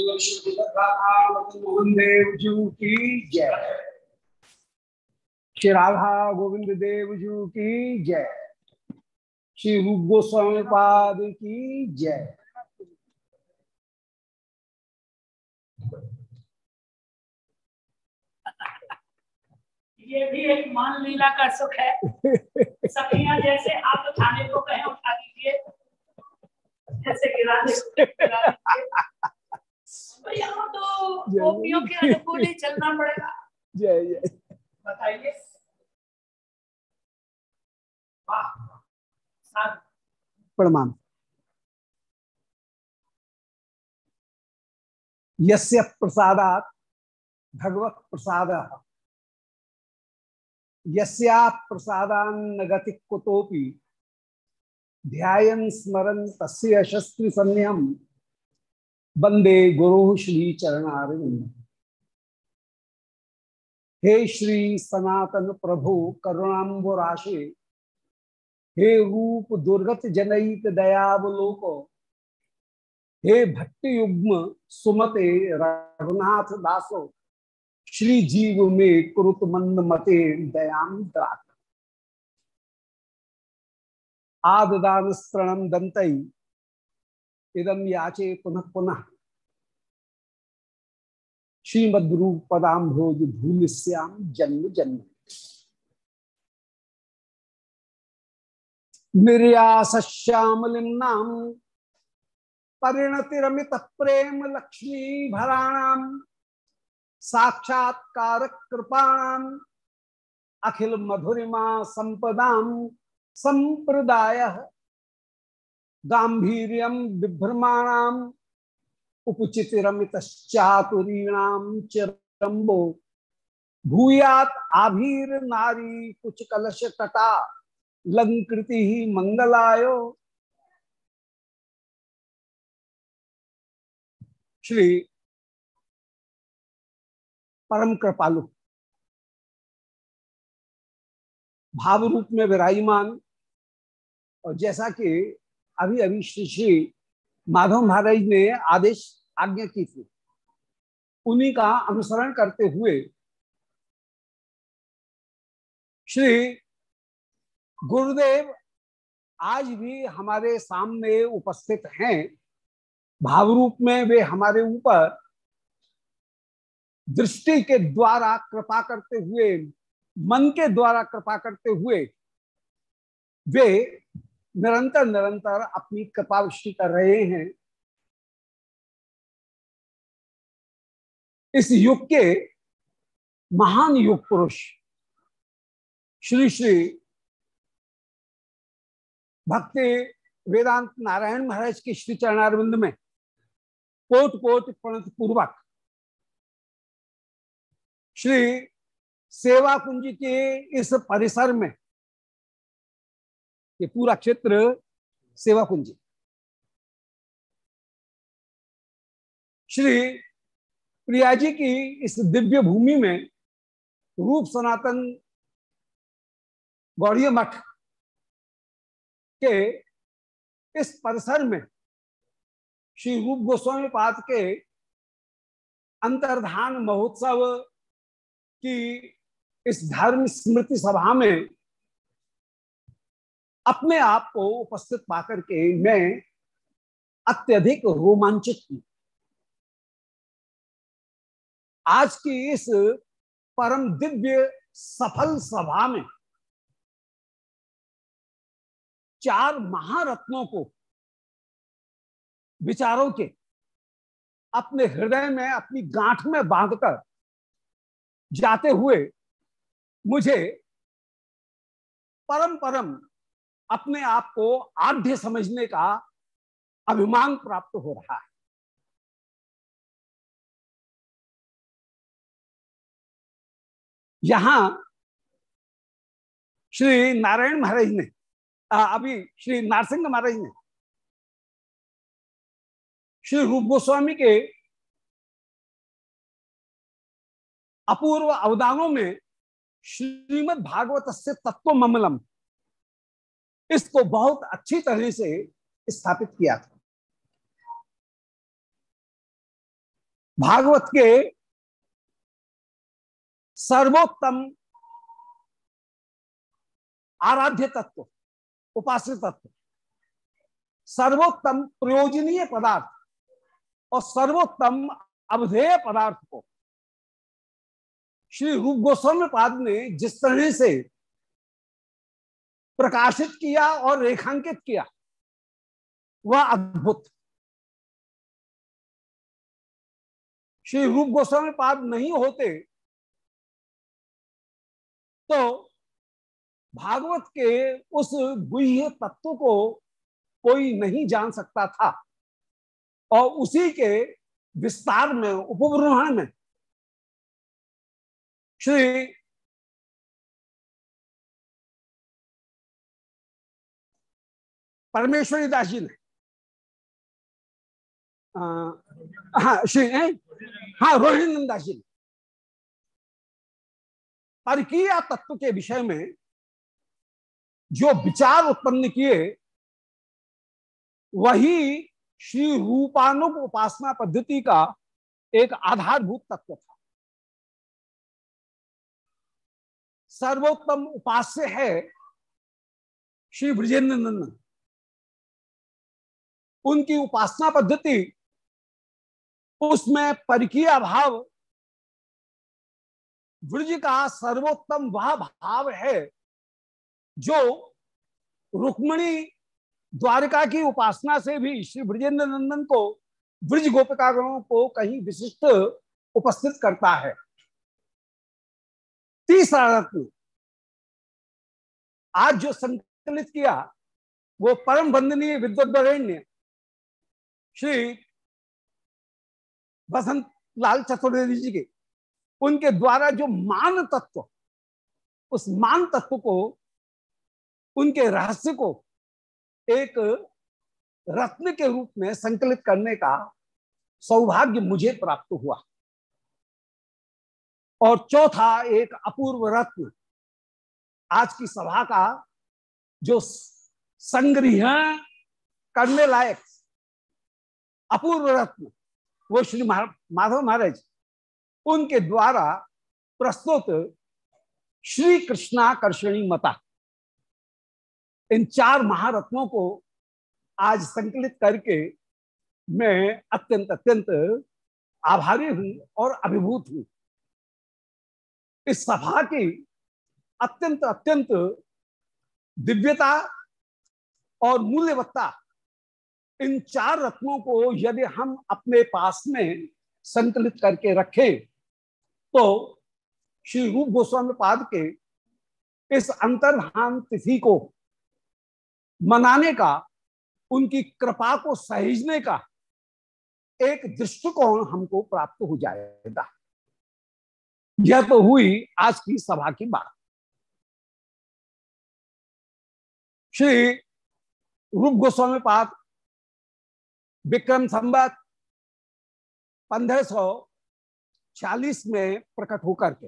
श्री राधा गोविंद देव जू की जय श्री रूप गोस्वामी पाद की जय ये भी एक मान लीला का सुख है। सखियाँ जैसे आप उठाने को कहें, उठा दीजिए। जैसे गिरा यहाँ तो गोपियों के अनुकूल ही चलना पड़ेगा। जय जय। बताइए। प्रणाम। यस्य प्रसादात भगवत प्रसाद। यस्या प्रसादान्न गति कुतोपि ध्यान स्मरण तस्य शस्त्र संयम वंदे गुरु श्री चरणारिंद हे श्री सनातन प्रभु करुणाम्बो राशि हे रूप दुर्गत जनईत दयावलोक, हे भक्ति युग्म सुमते रघुनाथ दासो, श्री जीव में कुरुत मंद मते दयाम दात आददान स्तरणम दंतई इदम याचे पुनः पुनः। श्रीमद्रूप पदाम्भोज धूल श्याम जन्म जन्म। निर्यास श्यामलिम परिणतिरमित प्रेम लक्ष्मी भराणाम साक्षात्कार कृपाणाम अखिल मधुरिमा संपदाम संप्रदाय गांधीर्यम बिभ्रमाणाम उपचित रमितश्चातुरीणाम चिरम्बो भूयात आभीर नारी कुछ कलश कटा लंकृति ही मंगलायो श्री परम कृपालु। भाव रूप में विराजमान। और जैसा कि अभी अभी श्री श्री माधव महाराज ने आदेश आज्ञा की थी। उन्हीं का अनुसरण करते हुए श्री गुरुदेव आज भी हमारे सामने उपस्थित हैं। भाव रूप में वे हमारे ऊपर दृष्टि के द्वारा कृपा करते हुए, मन के द्वारा कृपा करते हुए वे निरंतर निरंतर अपनी कृपावृष्टि कर रहे हैं। इस युग के महान युग पुरुष, श्री श्री भक्ति वेदांत नारायण महाराज के श्री चरणारविंद में कोट कोट प्रणत पूर्वक श्री सेवा कुंज के इस परिसर में ये पूरा क्षेत्र सेवा कुंज। श्री प्रिया जी की इस दिव्य भूमि में रूप सनातन गौड़ी मठ के इस परिसर में श्री रूप गोस्वामी पाद के अंतर्धान महोत्सव की इस धर्म स्मृति सभा में अपने आप को उपस्थित पाकर के मैं अत्यधिक रोमांचित हूँ। आज की इस परम दिव्य सफल सभा में चार महारत्नों को विचारों के अपने हृदय में, अपनी गांठ में बांधकर जाते हुए मुझे परम परम अपने आप को आद्य समझने का अभिमान प्राप्त हो रहा है। यहाँ श्री नारायण महाराज ने अभी श्री नारसिंह महाराज ने, श्री रूप गोस्वामी के अपूर्व अवदानों में श्रीमद् भागवत से तत्व ममलम इसको बहुत अच्छी तरह से स्थापित किया था। भागवत के सर्वोत्तम आराध्य तत्व उपास्य तत्व, सर्वोत्तम प्रयोजनीय पदार्थ और सर्वोत्तम अवधेय पदार्थ को श्री रूप गोस्वामी पाद ने जिस तरह से प्रकाशित किया और रेखांकित किया। वह अद्भुत। श्री रूप गोस्वामी पाद नहीं होते तो भागवत के उस गुह्य तत्व को कोई नहीं जान सकता था। और उसी के विस्तार में उपब्रह्मण में, श्री परमेश्वरी दास जी ने हाँ श्री हाँ? रोहिणी दास जी ने। परकीय तत्व के विषय में जो विचार उत्पन्न किए, वही श्री रूपानुग उपासना पद्धति का एक आधारभूत तत्व था। सर्वोत्तम उपास्य है श्री ब्रजेंद्र नंदन। उनकी उपासना पद्धति, उसमें परिकीय भाव ब्रज का सर्वोत्तम वह भाव है, जो रुक्मणी द्वारिका की उपासना से भी श्री ब्रजेंद्र नंदन को, ब्रज गोपिकागणों को कहीं विशिष्ट उपस्थित करता है। तीसरा रत्न, आज जो संकलित किया, वो परम वंदनीय विद्वत श्री बसंत लाल चतुर्वेदी जी के, उनके द्वारा जो मान तत्व, उस मान तत्व को, उनके रहस्य को एक रत्न के रूप में संकलित करने का सौभाग्य मुझे प्राप्त हुआ। और चौथा एक अपूर्व रत्न आज की सभा का जो संग्रह करने लायक अपूर्व रत्न, वो श्री माधव महाराज उनके द्वारा प्रस्तुत श्री कृष्णाकर्षणी मता। इन चार महारत्नों को आज संकलित करके मैं अत्यंत अत्यंत आभारी हूँ और अभिभूत हूँ। इस सभा की अत्यंत अत्यंत दिव्यता और मूल्यवत्ता इन चार रत्नों को यदि हम अपने पास में संकलित करके रखें तो श्री रूप गोस्वामी पाद के इस अंतर्धान तिथि को मनाने का, उनकी कृपा को सहेजने का एक दृष्टिकोण हमको प्राप्त हो जाएगा। यह तो हुई आज की सभा की बात। श्री रूप गोस्वामी पाद विक्रम संबत पंद्रह चालीस में प्रकट होकर के।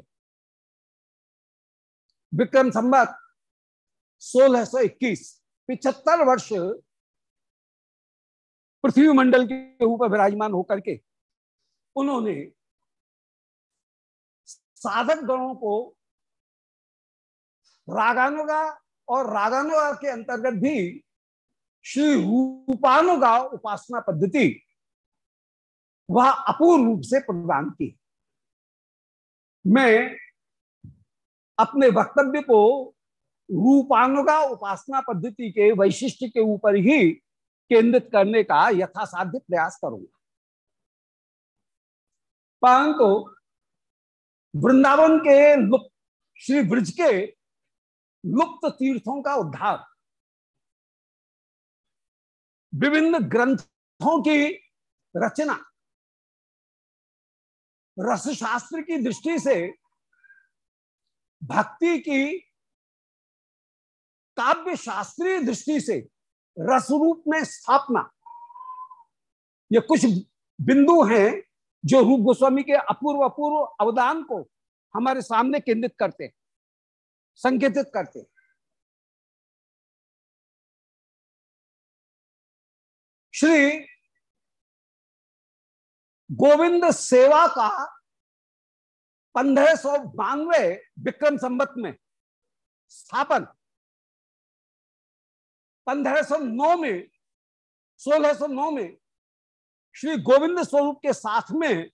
विक्रम संबत सोलह सौ इक्कीस, पिछहत्तर वर्ष पृथ्वी मंडल के ऊपर विराजमान होकर के उन्होंने साधक गणों को रागानुगा और रागानुगा के अंतर्गत भी श्री रूपानुगा उपासना पद्धति वह अपूर्ण रूप से प्रदान की। मैं अपने वक्तव्य को रूपानुगा उपासना पद्धति के वैशिष्ट के ऊपर ही केंद्रित करने का यथासाध्य प्रयास करूँगा। परंतु वृंदावन के लुप्त, श्री ब्रज के लुप्त तीर्थों का उद्धार विभिन्न ग्रंथों की रचना। रसशास्त्र की दृष्टि से भक्ति की काव्य शास्त्रीय दृष्टि से रस रूप में स्थापना। ये कुछ बिंदु हैं जो रूप गोस्वामी के अपूर्व अपूर्व अवदान को हमारे सामने केंद्रित करते हैं, संकेतित करते श्री गोविंद सेवा का पंद्रह सौ बानवे विक्रम संबत में स्थापन। पंद्रह सौ नौ में, सोलह सौ नौ में श्री गोविंद स्वरूप के साथ में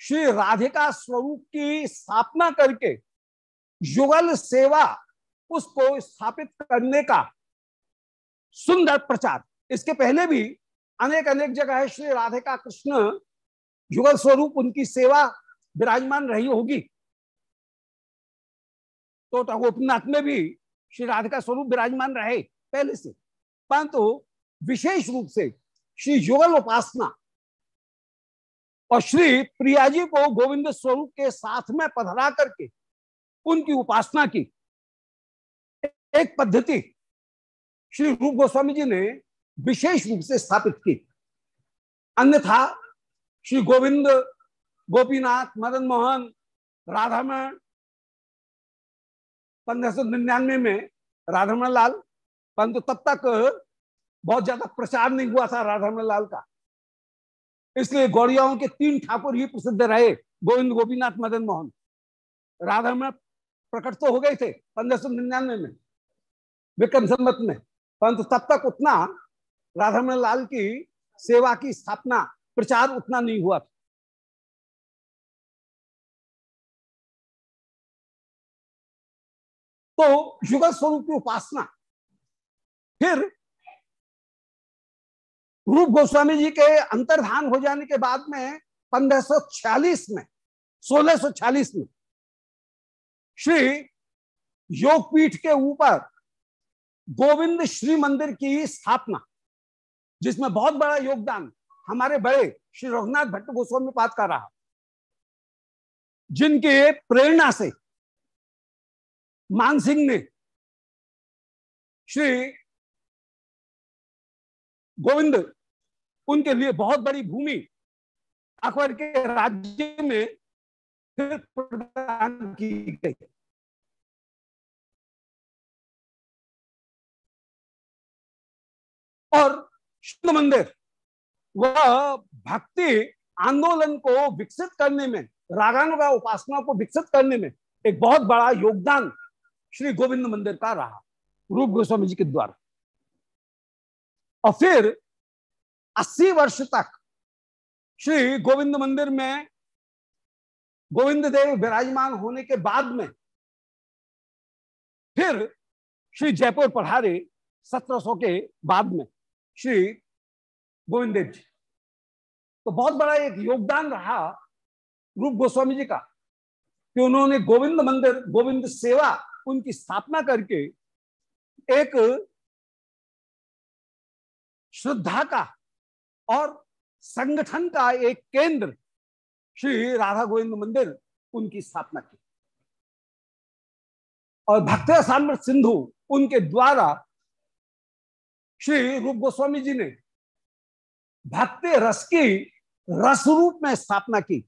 श्री राधिका स्वरूप की स्थापना करके युगल सेवा उसको स्थापित करने का सुंदर प्रचार। इसके पहले भी अनेक अनेक जगह श्री राधिका कृष्ण युगल स्वरूप, उनकी सेवा विराजमान रही होगी। तो गोपीनाथ में भी श्री राधिका स्वरूप विराजमान रहे, पहले से। परंतु तो विशेष रूप से श्री युगल उपासना और श्री प्रिया जी को गोविंद स्वरूप के साथ में पधरा करके उनकी उपासना की। एक पद्धति श्री रूप गोस्वामी जी ने विशेष रूप से स्थापित की। अन्यथा श्री गोविंद, गोपीनाथ, मदन मोहन, राधामण, पंद्रह सौ निन्यानवे में राधामण लाल परंतु तब तक बहुत ज़्यादा प्रचार नहीं हुआ था राधामण लाल का। इसलिए गौड़ियाओं के तीन ठाकुर ही प्रसिद्ध रहे, गोविंद, गोपीनाथ, मदन मोहन। राधामण प्रकट तो हो गए थे पंद्रह सौ निन्यानवे में, विक्रम संबत में, परंतु तब तक उतना राधामण लाल की सेवा की स्थापना, प्रचार उतना नहीं हुआ था। तो युगल स्वरूप की उपासना, फिर रूप गोस्वामी जी के अंतर्धान हो जाने के बाद में 1546 में 1646 में, श्री योगपीठ के ऊपर गोविंद श्री मंदिर की स्थापना जिसमें बहुत बड़ा योगदान हमारे बड़े श्री रघुनाथ भट्ट गोस्वामी पात का रहा। जिनके प्रेरणा से मान सिंह ने श्री गोविंद, उनके लिए बहुत बड़ी भूमि अकबर के राज्य में फिर प्रदान की गई। और शुद्ध मंदिर। वह भक्ति आंदोलन को विकसित करने में रागानुगा उपासना को विकसित करने में एक बहुत बड़ा योगदान श्री गोविंद मंदिर का रहा, रूप गोस्वामी जी के द्वारा। और फिर 80 वर्ष तक श्री गोविंद मंदिर में गोविंद देव विराजमान होने के बाद में फिर श्री जयपुर पढ़ारे 1700 के बाद में। श्री गोविंद देव जी। तो बहुत बड़ा एक योगदान रहा रूप गोस्वामी जी का कि उन्होंने गोविंद मंदिर, गोविंद सेवा उनकी स्थापना करके एक श्रद्धा का और संगठन का एक केंद्र श्री राधा गोविंद मंदिर उनकी स्थापना की। और भक्त सिंधु उनके द्वारा श्री रूप गोस्वामी जी ने भक्ति रस की रस रूप में स्थापना की।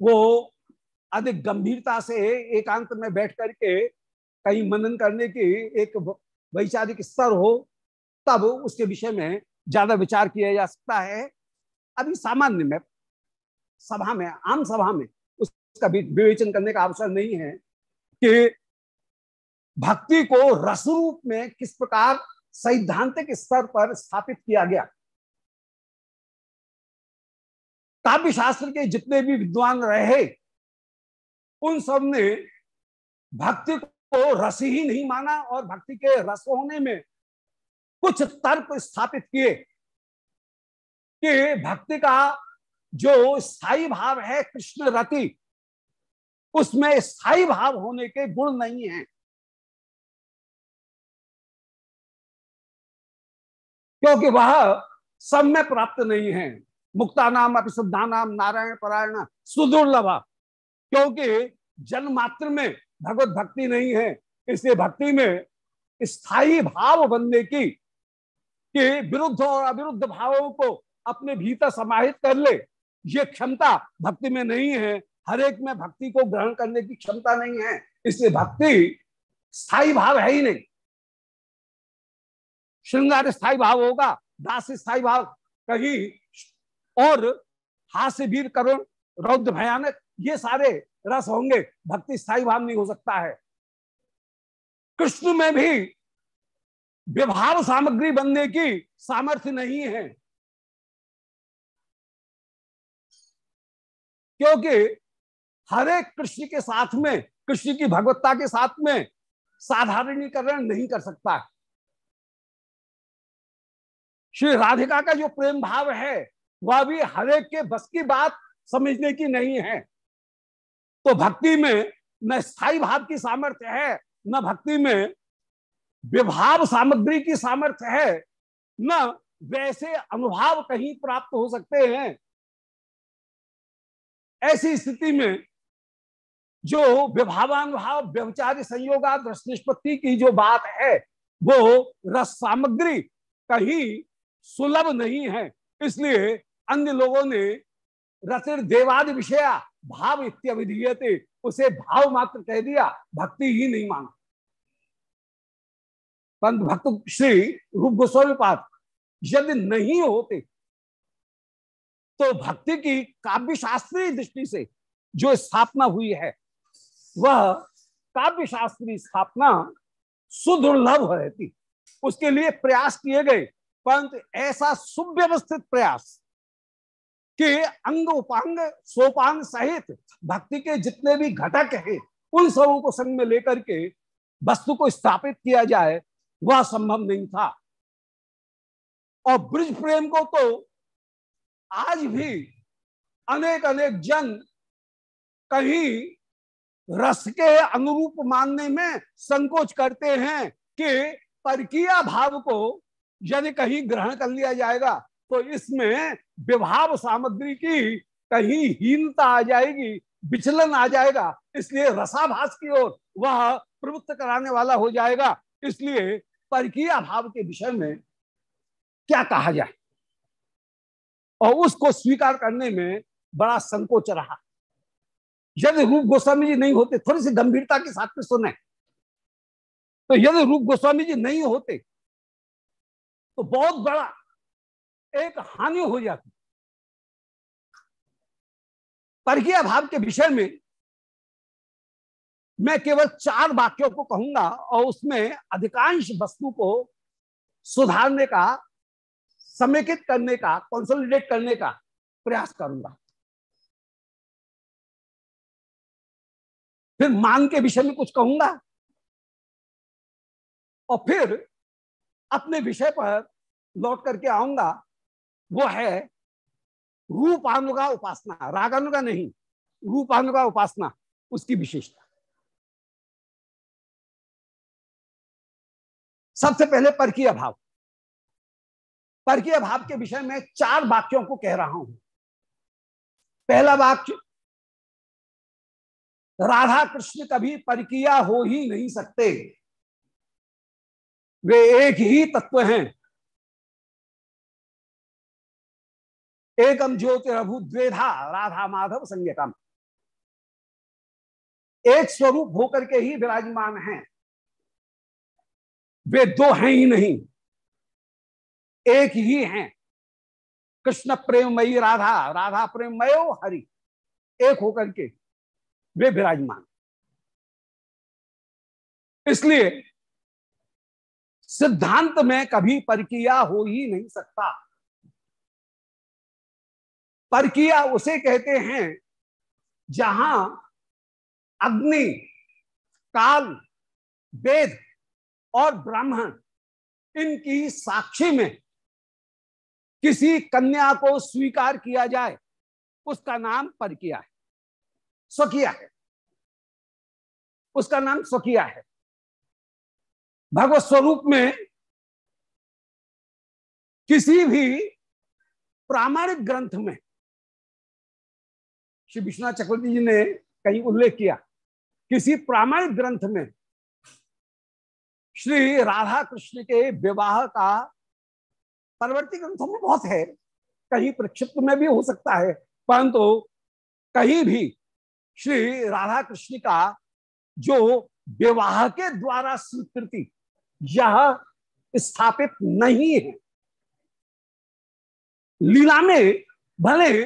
वो अधिक गंभीरता से एकांत में बैठ करके कहीं मनन करने की एक वैचारिक स्तर हो, तब उसके विषय में ज़्यादा विचार किया जा सकता है। अभी सामान्य में सभा में, आम सभा में उसका विवेचन करने का अवसर नहीं है कि भक्ति को रस रूप में किस प्रकार सैद्धांतिक स्तर पर स्थापित किया गया? काव्य शास्त्र के जितने भी विद्वान रहे, उन सबने भक्ति को रस ही नहीं माना और भक्ति के रस होने में कुछ तर्क स्थापित किए कि भक्ति का जो स्थायी भाव है कृष्ण रति, उसमें स्थायी भाव होने के गुण नहीं है। क्योंकि वह सब में प्राप्त नहीं है। मुक्ता नाम, अपिशुद्धा नाम, नारायण परायण, सुदुर्लभ। क्योंकि जन्म मात्र में भगवत भक्ति नहीं है, इसलिए भक्ति में स्थायी भाव बनने की, कि विरुद्ध और अविरुद्ध भावों को अपने भीतर समाहित कर ले, ये क्षमता भक्ति में नहीं है। हर एक में भक्ति को ग्रहण करने की क्षमता नहीं है, इसलिए भक्ति स्थायी भाव है ही नहीं। श्रृंगार स्थायी भाव होगा, दास स्थायी भाव। कहीं और हास्य वीर करुण, रौद्र भयानक, ये सारे रस होंगे, भक्ति स्थायी भाव नहीं हो सकता है। कृष्ण में भी विभाव सामग्री बनने की सामर्थ्य नहीं है। क्योंकि हर कृष्ण के साथ में, कृष्ण की भगवत्ता के साथ में साधारणीकरण नहीं कर सकता। श्री राधिका का जो प्रेम भाव है, वह भी हर एक के बस की बात समझने की नहीं है। तो भक्ति में न स्थायी भाव की सामर्थ्य है, न भक्ति में विभाव सामग्री की सामर्थ्य है, न वैसे अनुभव कहीं प्राप्त हो सकते हैं। ऐसी स्थिति में जो विभावानुभाव, व्यवचारी संयोगात रस निष्पत्ति की जो बात है, वो रस सामग्री कहीं सुलभ नहीं है। इसलिए अन्य लोगों ने रतिर देवादि विषया भाव इत्यविधीयते उसे भाव मात्र कह दिया, भक्ति ही नहीं मांगा परंतु भक्त श्री रूप गोस्वामी पाद, यदि नहीं होते तो भक्ति की काव्य शास्त्रीय दृष्टि से जो स्थापना हुई है, वह काव्य शास्त्रीय स्थापना सुदुर्लभ रहती। उसके लिए प्रयास किए गए परंतु ऐसा सुव्यवस्थित प्रयास कि अंग उपांग सोपान सहित भक्ति के जितने भी घटक हैं, उन सबों को संग में लेकर के वस्तु को स्थापित किया जाए, वह संभव नहीं था। और ब्रिज प्रेम को तो आज भी अनेक अनेक जन कहीं रस के अनुरूप मानने में संकोच करते हैं कि परकिया भाव को यदि कहीं ग्रहण कर लिया जाएगा तो इसमें विभाव सामग्री की कहीं हीनता आ जाएगी, विचलन आ जाएगा। इसलिए रसाभास की ओर वह प्रवृत्त कराने वाला हो जाएगा। इसलिए परकीय भाव के विषय में क्या कहा जाए? और उसको स्वीकार करने में बड़ा संकोच रहा। यदि रूप गोस्वामी जी नहीं होते, थोड़ी सी गंभीरता के साथ में सुने। तो यदि रूप गोस्वामी जी नहीं होते तो बहुत बड़ा एक हानि हो जाती। परकीय भाव के विषय में मैं केवल चार वाक्यों को कहूँगा और उसमें अधिकांश वस्तु को सुधारने का, समेकित करने का कंसोलिडेट करने का प्रयास करूँगा। फिर मान के विषय में कुछ कहूँगा और फिर अपने विषय पर लौट करके आऊँगा, वो है रूपानुगा उपासना। रागानुगा नहीं, रूपानुगा उपासना, उसकी विशेषता। सबसे पहले परकीय अभाव परकीय अभाव के विषय में चार वाक्यों को कह रहा हूँ। पहला वाक्य, राधा कृष्ण कभी परकिया हो ही नहीं सकते। वे एक ही तत्व हैं। एकम ज्योतिरभु द्वेधा राधा माधव संज्ञकम। एक स्वरूप होकर के ही विराजमान हैं। वे दो हैं ही नहीं, एक ही हैं। कृष्ण प्रेममयी राधा राधा प्रेममय हरि, एक होकर के वे विराजमान। इसलिए सिद्धांत में कभी परकिया हो ही नहीं सकता। परकिया उसे कहते हैं जहाँ अग्नि, काल, वेद और ब्राह्मण इनकी साक्षी में किसी कन्या को स्वीकार किया जाए, उसका नाम परकिया है, स्वकिया है। उसका नाम स्वकिया है। भगवत स्वरूप में किसी भी प्रामाणिक ग्रंथ में श्री विश्वनाथ चक्रवर्ती जी ने कहीं उल्लेख किया, किसी प्रामाणिक ग्रंथ में श्री राधा कृष्ण के विवाह का परवर्ती ग्रंथों में बहुत है, कहीं प्रक्षिप्त में भी हो सकता है, परंतु कहीं भी श्री राधा कृष्ण का जो विवाह के द्वारा स्वीकृति यह स्थापित नहीं है। लीला में भले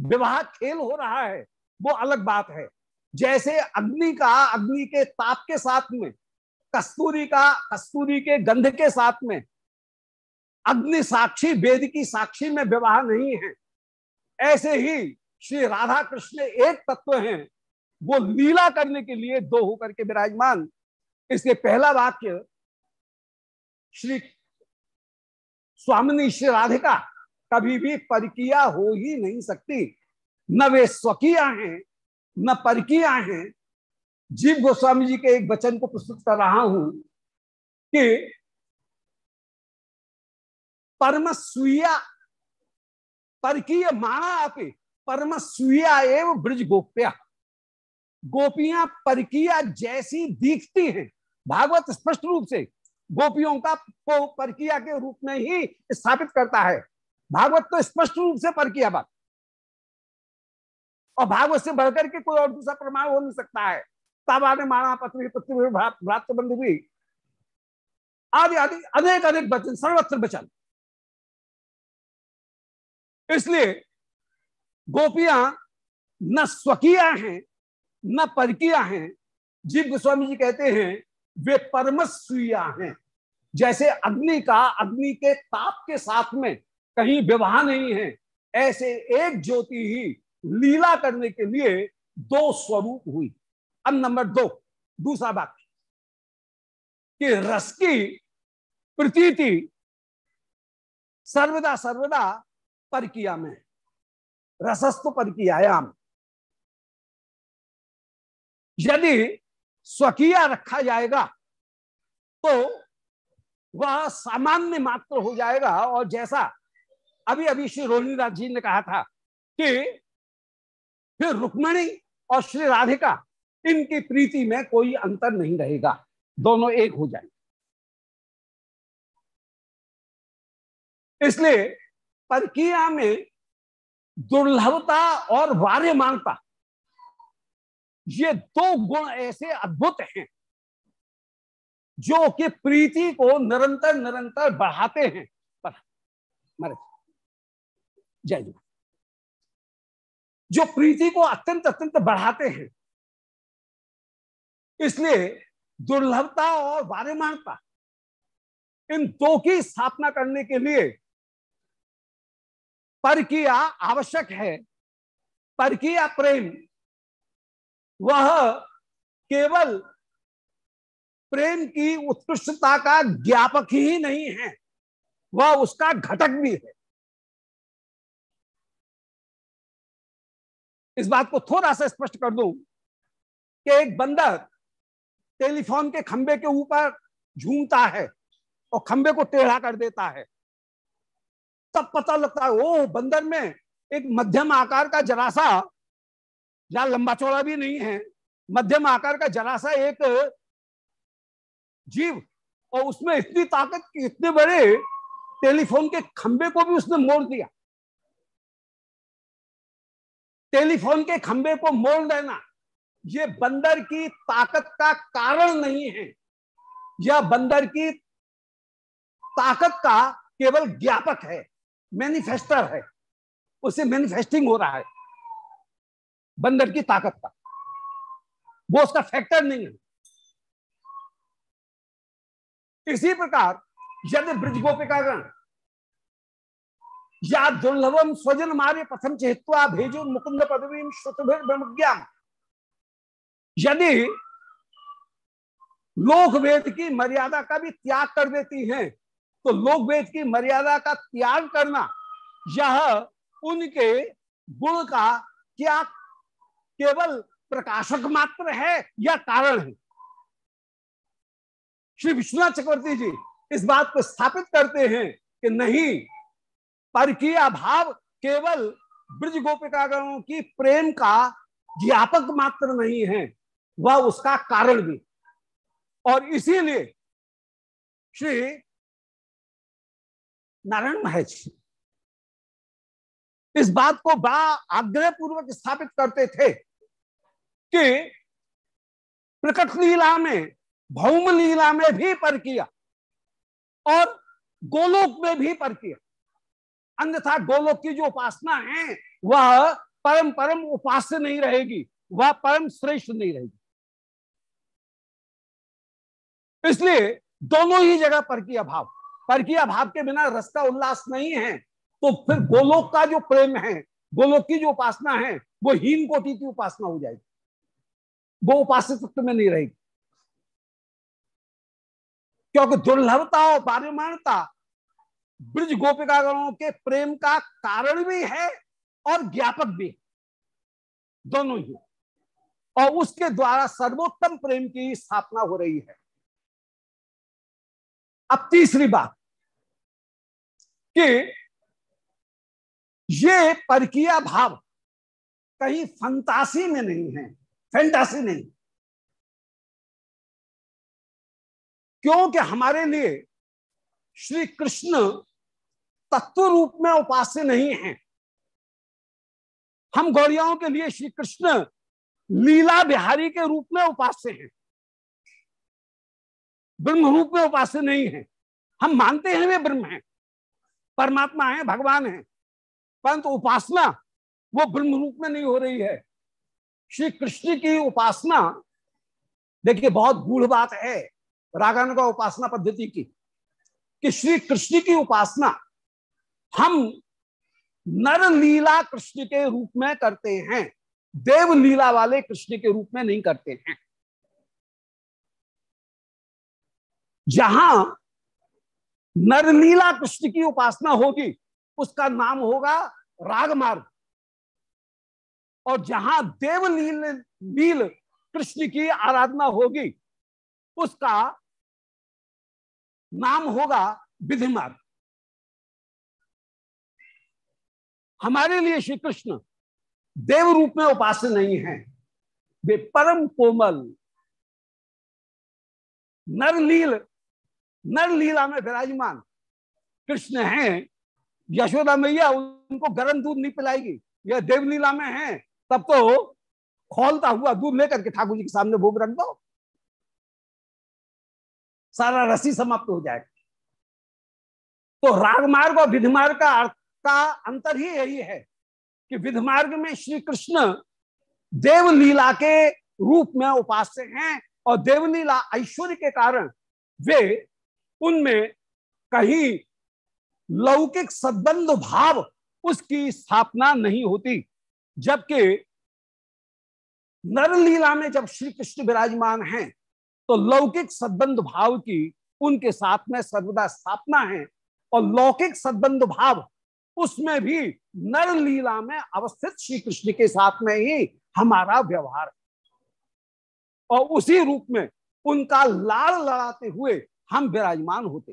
विवाह खेल हो रहा है, वो अलग बात है। जैसे अग्नि का, अग्नि के ताप के साथ में, कस्तूरी का, कस्तूरी के गंध के साथ में, अग्नि साक्षी, वेद की साक्षी में विवाह नहीं है। ऐसे ही श्री राधा कृष्ण एक तत्व हैं, वो लीला करने के लिए दो होकर के विराजमान। इसके पहला वाक्य श्री स्वामिनी, श्री राधिका, कभी भी परकिया हो ही नहीं सकती। न वे स्वकीय हैं, न परकिया हैं। जीव गोस्वामी जी के एक वचन को प्रस्तुत कर रहा हूँ कि परम सुया परकीय माना आपे परम सुया एवं ब्रज गोप्या। गोपियाँ परकिया जैसी दिखती हैं, भागवत स्पष्ट रूप से गोपियों का को परकिया के रूप में ही स्थापित करता है। भागवत तो स्पष्ट रूप से परकिया बात। और भागवत से बढ़कर के कोई और दूसरा प्रमाण हो नहीं सकता है। तब आने माना पत्नी पृथ्वी भ्रात बंधु भी। आदि आदि, अनेक अनेक वचन, सर्वत्र वचन इसलिए गोपियाँ न स्वकीय हैं, न परकिया हैं। जीव गोस्वामी जी कहते हैं वे परम परमस्वीया हैं। जैसे अग्नि का, अग्नि के ताप के साथ में कहीं विवाह नहीं है, ऐसे एक ज्योति ही लीला करने के लिए दो स्वरूप हुई। अब नंबर दो, दूसरा वाक्य कि रस की प्रतीति सर्वदा सर्वदा परकिया में रसस्तु परकियायाम। यदि स्वकीय रखा जाएगा तो वह सामान्य मात्र हो जाएगा। और जैसा अभी अभी श्री रोहिणीदास जी ने कहा था कि फिर रुक्मणी और श्री राधिका, इनकी प्रीति में कोई अंतर नहीं रहेगा। दोनों एक हो जाएँगे। इसलिए परकिया में दुर्लभता और वार्यमानता ये दो गुण ऐसे अद्भुत हैं, जो कि प्रीति को निरंतर निरंतर बढ़ाते हैं। पर जय जी जो प्रीति को अत्यंत अत्यंत बढ़ाते हैं, इसलिए दुर्लभता और वार्यमानता इन दो की स्थापना करने के लिए पर किया आवश्यक है। पर किया प्रेम वह केवल प्रेम की उत्कृष्टता का ज्ञापक ही नहीं है, वह उसका घटक भी है। इस बात को थोड़ा सा स्पष्ट कर दूँ कि एक बंदर टेलीफोन के खंबे के ऊपर झूमता है और खंबे को टेढ़ा कर देता है। तब पता लगता है, ओ, बंदर में एक मध्यम आकार का जरासा या लंबा चौड़ा भी नहीं है, मध्यम आकार का जरासा एक जीव, और उसमें इतनी ताकत की इतने बड़े टेलीफोन के खंबे को भी उसने मोड़ दिया। टेलीफोन के खंबे को मोड़ देना, ये बंदर की ताकत का कारण नहीं है। यह बंदर की ताकत का केवल ज्ञापक है मैनिफेस्टर है, उसे मैनिफेस्टिंग हो रहा है। बंदर की ताकत का। वो उसका फैक्टर नहीं है। इसी प्रकार, यदि ब्रज गोपिकागण या दुर्लभम स्वजन मारे प्रथम चेहत्वा भेजो मुकुंद पदवी श्रुतभिर्ब्रह्मज्ञान यदि लोक वेद की मर्यादा का भी त्याग कर देती हैं तो लोक वेद की मर्यादा का त्याग करना, यह उनके गुण का क्या केवल प्रकाशक मात्र है या कारण है? श्री विश्वनाथ चक्रवर्ती जी, इस बात को स्थापित करते हैं कि नहीं पर की अभाव केवल ब्रज गोपिकागणों की प्रेम का ज्ञापक मात्र नहीं है, वह उसका कारण भी। और इसीलिए श्री नारायण महर्ष इस बात को बड़ा आग्रह पूर्वक स्थापित करते थे कि प्रकट लीला में, भौम लीला में भी पर किया और गोलोक में भी पर किया। अन्यथा गोलोक की जो उपासना है, वह परम परम उपास्य नहीं रहेगी, वह परम श्रेष्ठ नहीं रहेगी। इसलिए दोनों ही जगह पर की अभाव पर की अभाव के बिना रस का उल्लास नहीं है तो फिर गोलोक का जो प्रेम है, गोलोक की जो उपासना है, वो हीन कोटि की उपासना हो जाएगी। वो उपास्य तत्व में नहीं रहेगी। क्योंकि दुर्लभता और पारिमाणता ब्रज गोपिकागणों के प्रेम का कारण भी है और ज्ञापक भी है। दोनों ही। और उसके द्वारा सर्वोत्तम प्रेम की स्थापना हो रही है। अब तीसरी बात कि ये परकिया भाव कहीं फंतासी में नहीं है। फैंटासी नहीं। क्योंकि हमारे लिए श्री कृष्ण तत्व रूप में उपास्य नहीं है। हम गौरियाओं के लिए श्री कृष्ण लीला बिहारी के रूप में उपास्य हैं। ब्रह्म रूप में उपास्य नहीं है। हम मानते हैं वे ब्रह्म हैं। परमात्मा है, भगवान है। परंतु उपासना वो ब्रह्म रूप में नहीं हो रही है। श्री कृष्ण की उपासना, देखिए बहुत गूढ़ बात है, रागान का उपासना पद्धति की, कि श्री कृष्ण की उपासना हम नर लीला कृष्ण के रूप में करते हैं, देव लीला वाले कृष्ण के रूप में नहीं करते हैं। जहाँ नरलीला कृष्ण की उपासना होगी, उसका नाम होगा रागमार्ग। और जहाँ देवलील नील कृष्ण की आराधना होगी, उसका नाम होगा विधि हमारे लिए श्री कृष्ण देव रूप में उपास्य नहीं है। वे परम कोमल नरलील नरलीला में विराजमान कृष्ण हैं। यशोदा मैया उनको गर्म दूध नहीं पिलाएगी, यह देवलीला में है। तब तो खोलता हुआ दूध लेकर के ठाकुर जी के सामने भोग रख दो। सारा रसी समाप्त हो जाएगा। तो रागमार्ग और विधिमार्ग का अर्थ का अंतर ही यही है कि विधिमार्ग में श्री कृष्ण देवलीला के रूप में उपास्य हैं और देवलीला ऐश्वर्य के कारण वे उनमें कहीं लौकिक सद्बंध भाव उसकी स्थापना नहीं होती। जबकि नरलीला में जब श्री कृष्ण विराजमान हैं तो लौकिक सद्बंध भाव की उनके साथ में सर्वदा स्थापना है और लौकिक सद्बंध भाव उसमें भी नर लीला में अवस्थित श्री कृष्ण के साथ में ही हमारा व्यवहार और उसी रूप में उनका लाल लड़ाते हुए हम विराजमान होते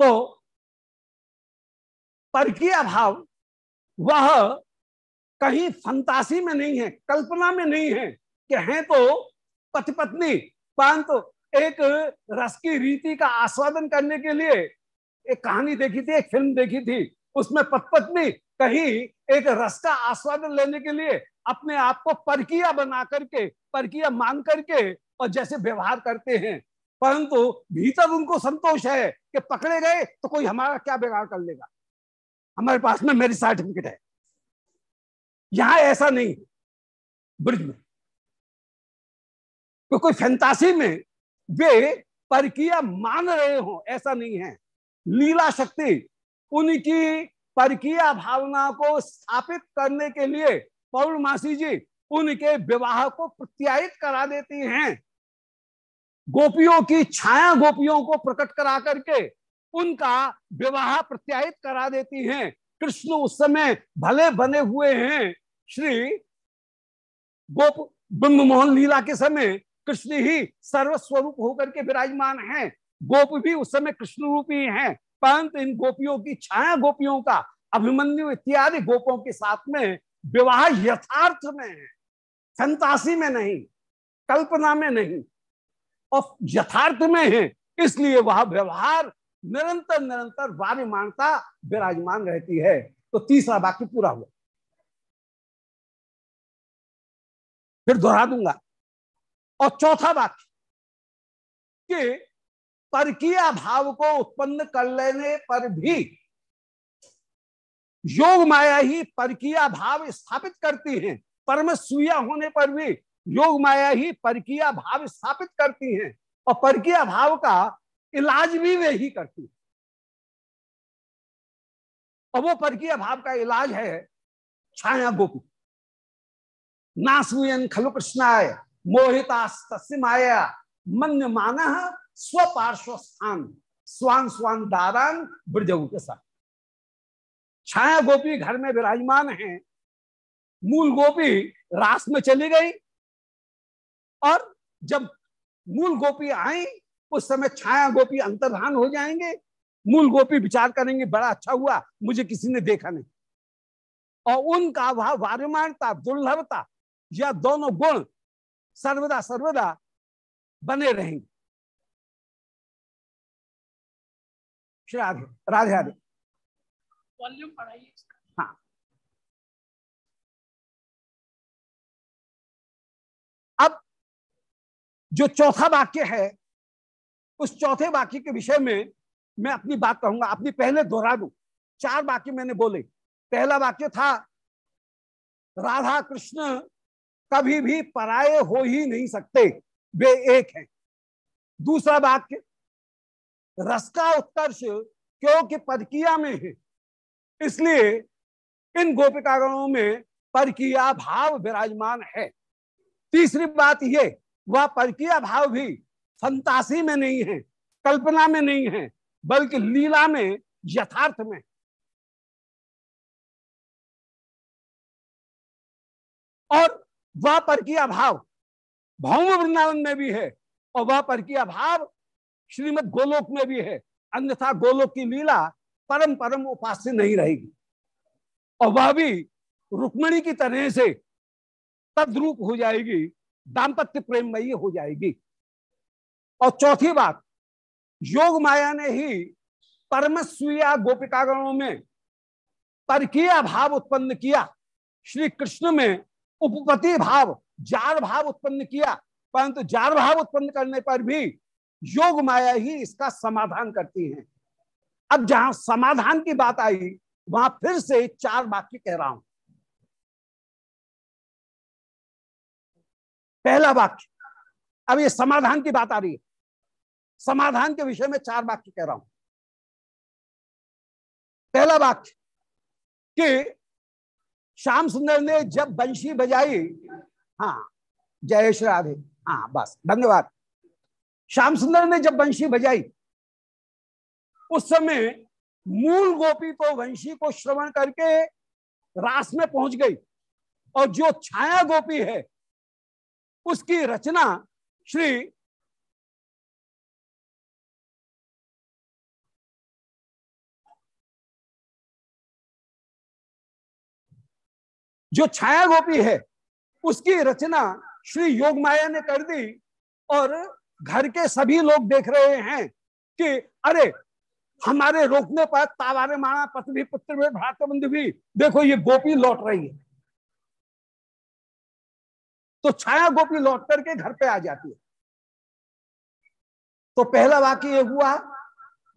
तो पर की अभाव, वह कहीं फंतासी में नहीं है, कल्पना में नहीं है कि हैं तो पति पत्नी परंतु एक रस की रीति का आस्वादन करने के लिए एक कहानी देखी थी, एक फ़िल्म देखी थी, उसमें पत पत्नी कहीं एक रस का आस्वादन लेने के लिए अपने आप को परकिया बना करके, परकिया मान करके और जैसे व्यवहार करते हैं। परंतु भीतर उनको संतोष है कि पकड़े गए तो कोई हमारा क्या बिगाड़ कर लेगा? हमारे पास में मेरी सर्टिफिकेट है। यहाँ ऐसा नहीं ब्रिज में। तो कोई फैंतासी में वे परकिया मान रहे हो, ऐसा नहीं है। लीला शक्ति, उनकी परकिया भावना को स्थापित करने के लिए पौर्णमासी जी उनके विवाह को प्रत्यायित करा देती हैं। गोपियों की छाया गोपियों को प्रकट करा करके उनका विवाह प्रत्यायित करा देती हैं। कृष्ण उस समय भले बने हुए हैं। श्री गोप ब्रह्म मोहन लीला के समय कृष्ण ही सर्वस्वरूप होकर के विराजमान हैं। गोप भी उस समय कृष्ण रूप ही। हैं परंतु इन गोपियों की छाया गोपियों का अभिमन्यु इत्यादि गोपों के साथ में विवाह यथार्थ में है। संतासी में नहीं, कल्पना में नहीं, और यथार्थ में है। इसलिए वह व्यवहार निरंतर निरंतर वार्यमानता विराजमान रहती है। तो तीसरा वाक्य पूरा हुआ। फिर दोहरा दूँगा। और चौथा वाक्य, कि परकीय भाव को उत्पन्न कर लेने पर भी योग माया ही परकीय भाव स्थापित करती है। परम सुया होने पर भी योग माया ही परकीय भाव स्थापित करती है। और परकीय भाव का इलाज भी वे ही करती और वो परकीय भाव का इलाज है छाया गोपी। नासुयन खलु कृष्णाय मोहिता माया मन मान स्वपार्श्व स्थान, स्वान स्वान दारान ब्रजऊ के साथ। छाया गोपी घर में विराजमान है। मूल गोपी रास में चली गई। और जब मूल गोपी आई उस समय छाया गोपी अंतर्धान हो जाएँगे। मूल गोपी विचार करेंगे बड़ा अच्छा हुआ मुझे किसी ने देखा नहीं। और उनका वह वार्यमानता दुर्लभता या दोनों गुण सर्वदा सर्वदा बने रहेंगे। राधे राधे राधे। वॉल्यूम बढ़ाइए हाँ। अब जो चौथा वाक्य है उस चौथे वाक्य के विषय में मैं अपनी बात कहूँगा, अपनी पहले दोहरा दू। चार वाक्य मैंने बोले। पहला वाक्य था, राधा कृष्ण कभी भी पराये हो ही नहीं सकते, वे एक हैं। दूसरा वाक्य, रस का उत्कर्ष क्योंकि परकिया में है, इसलिए इन गोपिकागणों में परकिया भाव विराजमान है। तीसरी बात यह वह परकिया भाव भी फंतासी में नहीं है, कल्पना में नहीं है, बल्कि लीला में, यथार्थ में। और वह पर किया भाव भौम वृंदावन में भी है, और वह पर की अभाव, श्रीमद गोलोक में भी है। अन्यथा गोलोक की लीला परम परम उपास्य नहीं रहेगी। और वह भी रुक्मणी की तरह से तद्रूप हो जाएगी, दाम्पत्य प्रेममयी हो जाएगी। और चौथी बात, योग माया ने ही परमस्वीया गोपिकागणों में परकीय भाव उत्पन्न किया। श्री कृष्ण में उपपति भाव, जार भाव उत्पन्न किया, परंतु जार भाव उत्पन्न करने पर भी योग माया ही इसका समाधान करती है। अब जहाँ समाधान की बात आई, वहाँ फिर से चार वाक्य कह रहा हूँ। पहला वाक्य, अब ये समाधान की बात आ रही है। समाधान के विषय में चार वाक्य कह रहा हूँ। पहला वाक्य, कि श्याम सुंदर ने जब बंशी बजाई हाँ जय श्री राधे हाँ बस, धन्यवाद। श्याम सुंदर ने जब बंशी बजाई, उस समय मूल गोपी तो वंशी को श्रवण करके रास में पहुँच गई, और जो छाया गोपी है, उसकी रचना श्री जो छाया गोपी है, उसकी रचना श्री योग माया ने कर दी। और घर के सभी लोग देख रहे हैं कि, अरे, हमारे रोकने पर तावारे माना पति भी पुत्र भी भ्रातबंध भी, देखो ये गोपी लौट रही है। तो छाया गोपी लौट करके घर पे आ जाती है। तो पहला वाक्य ये हुआ,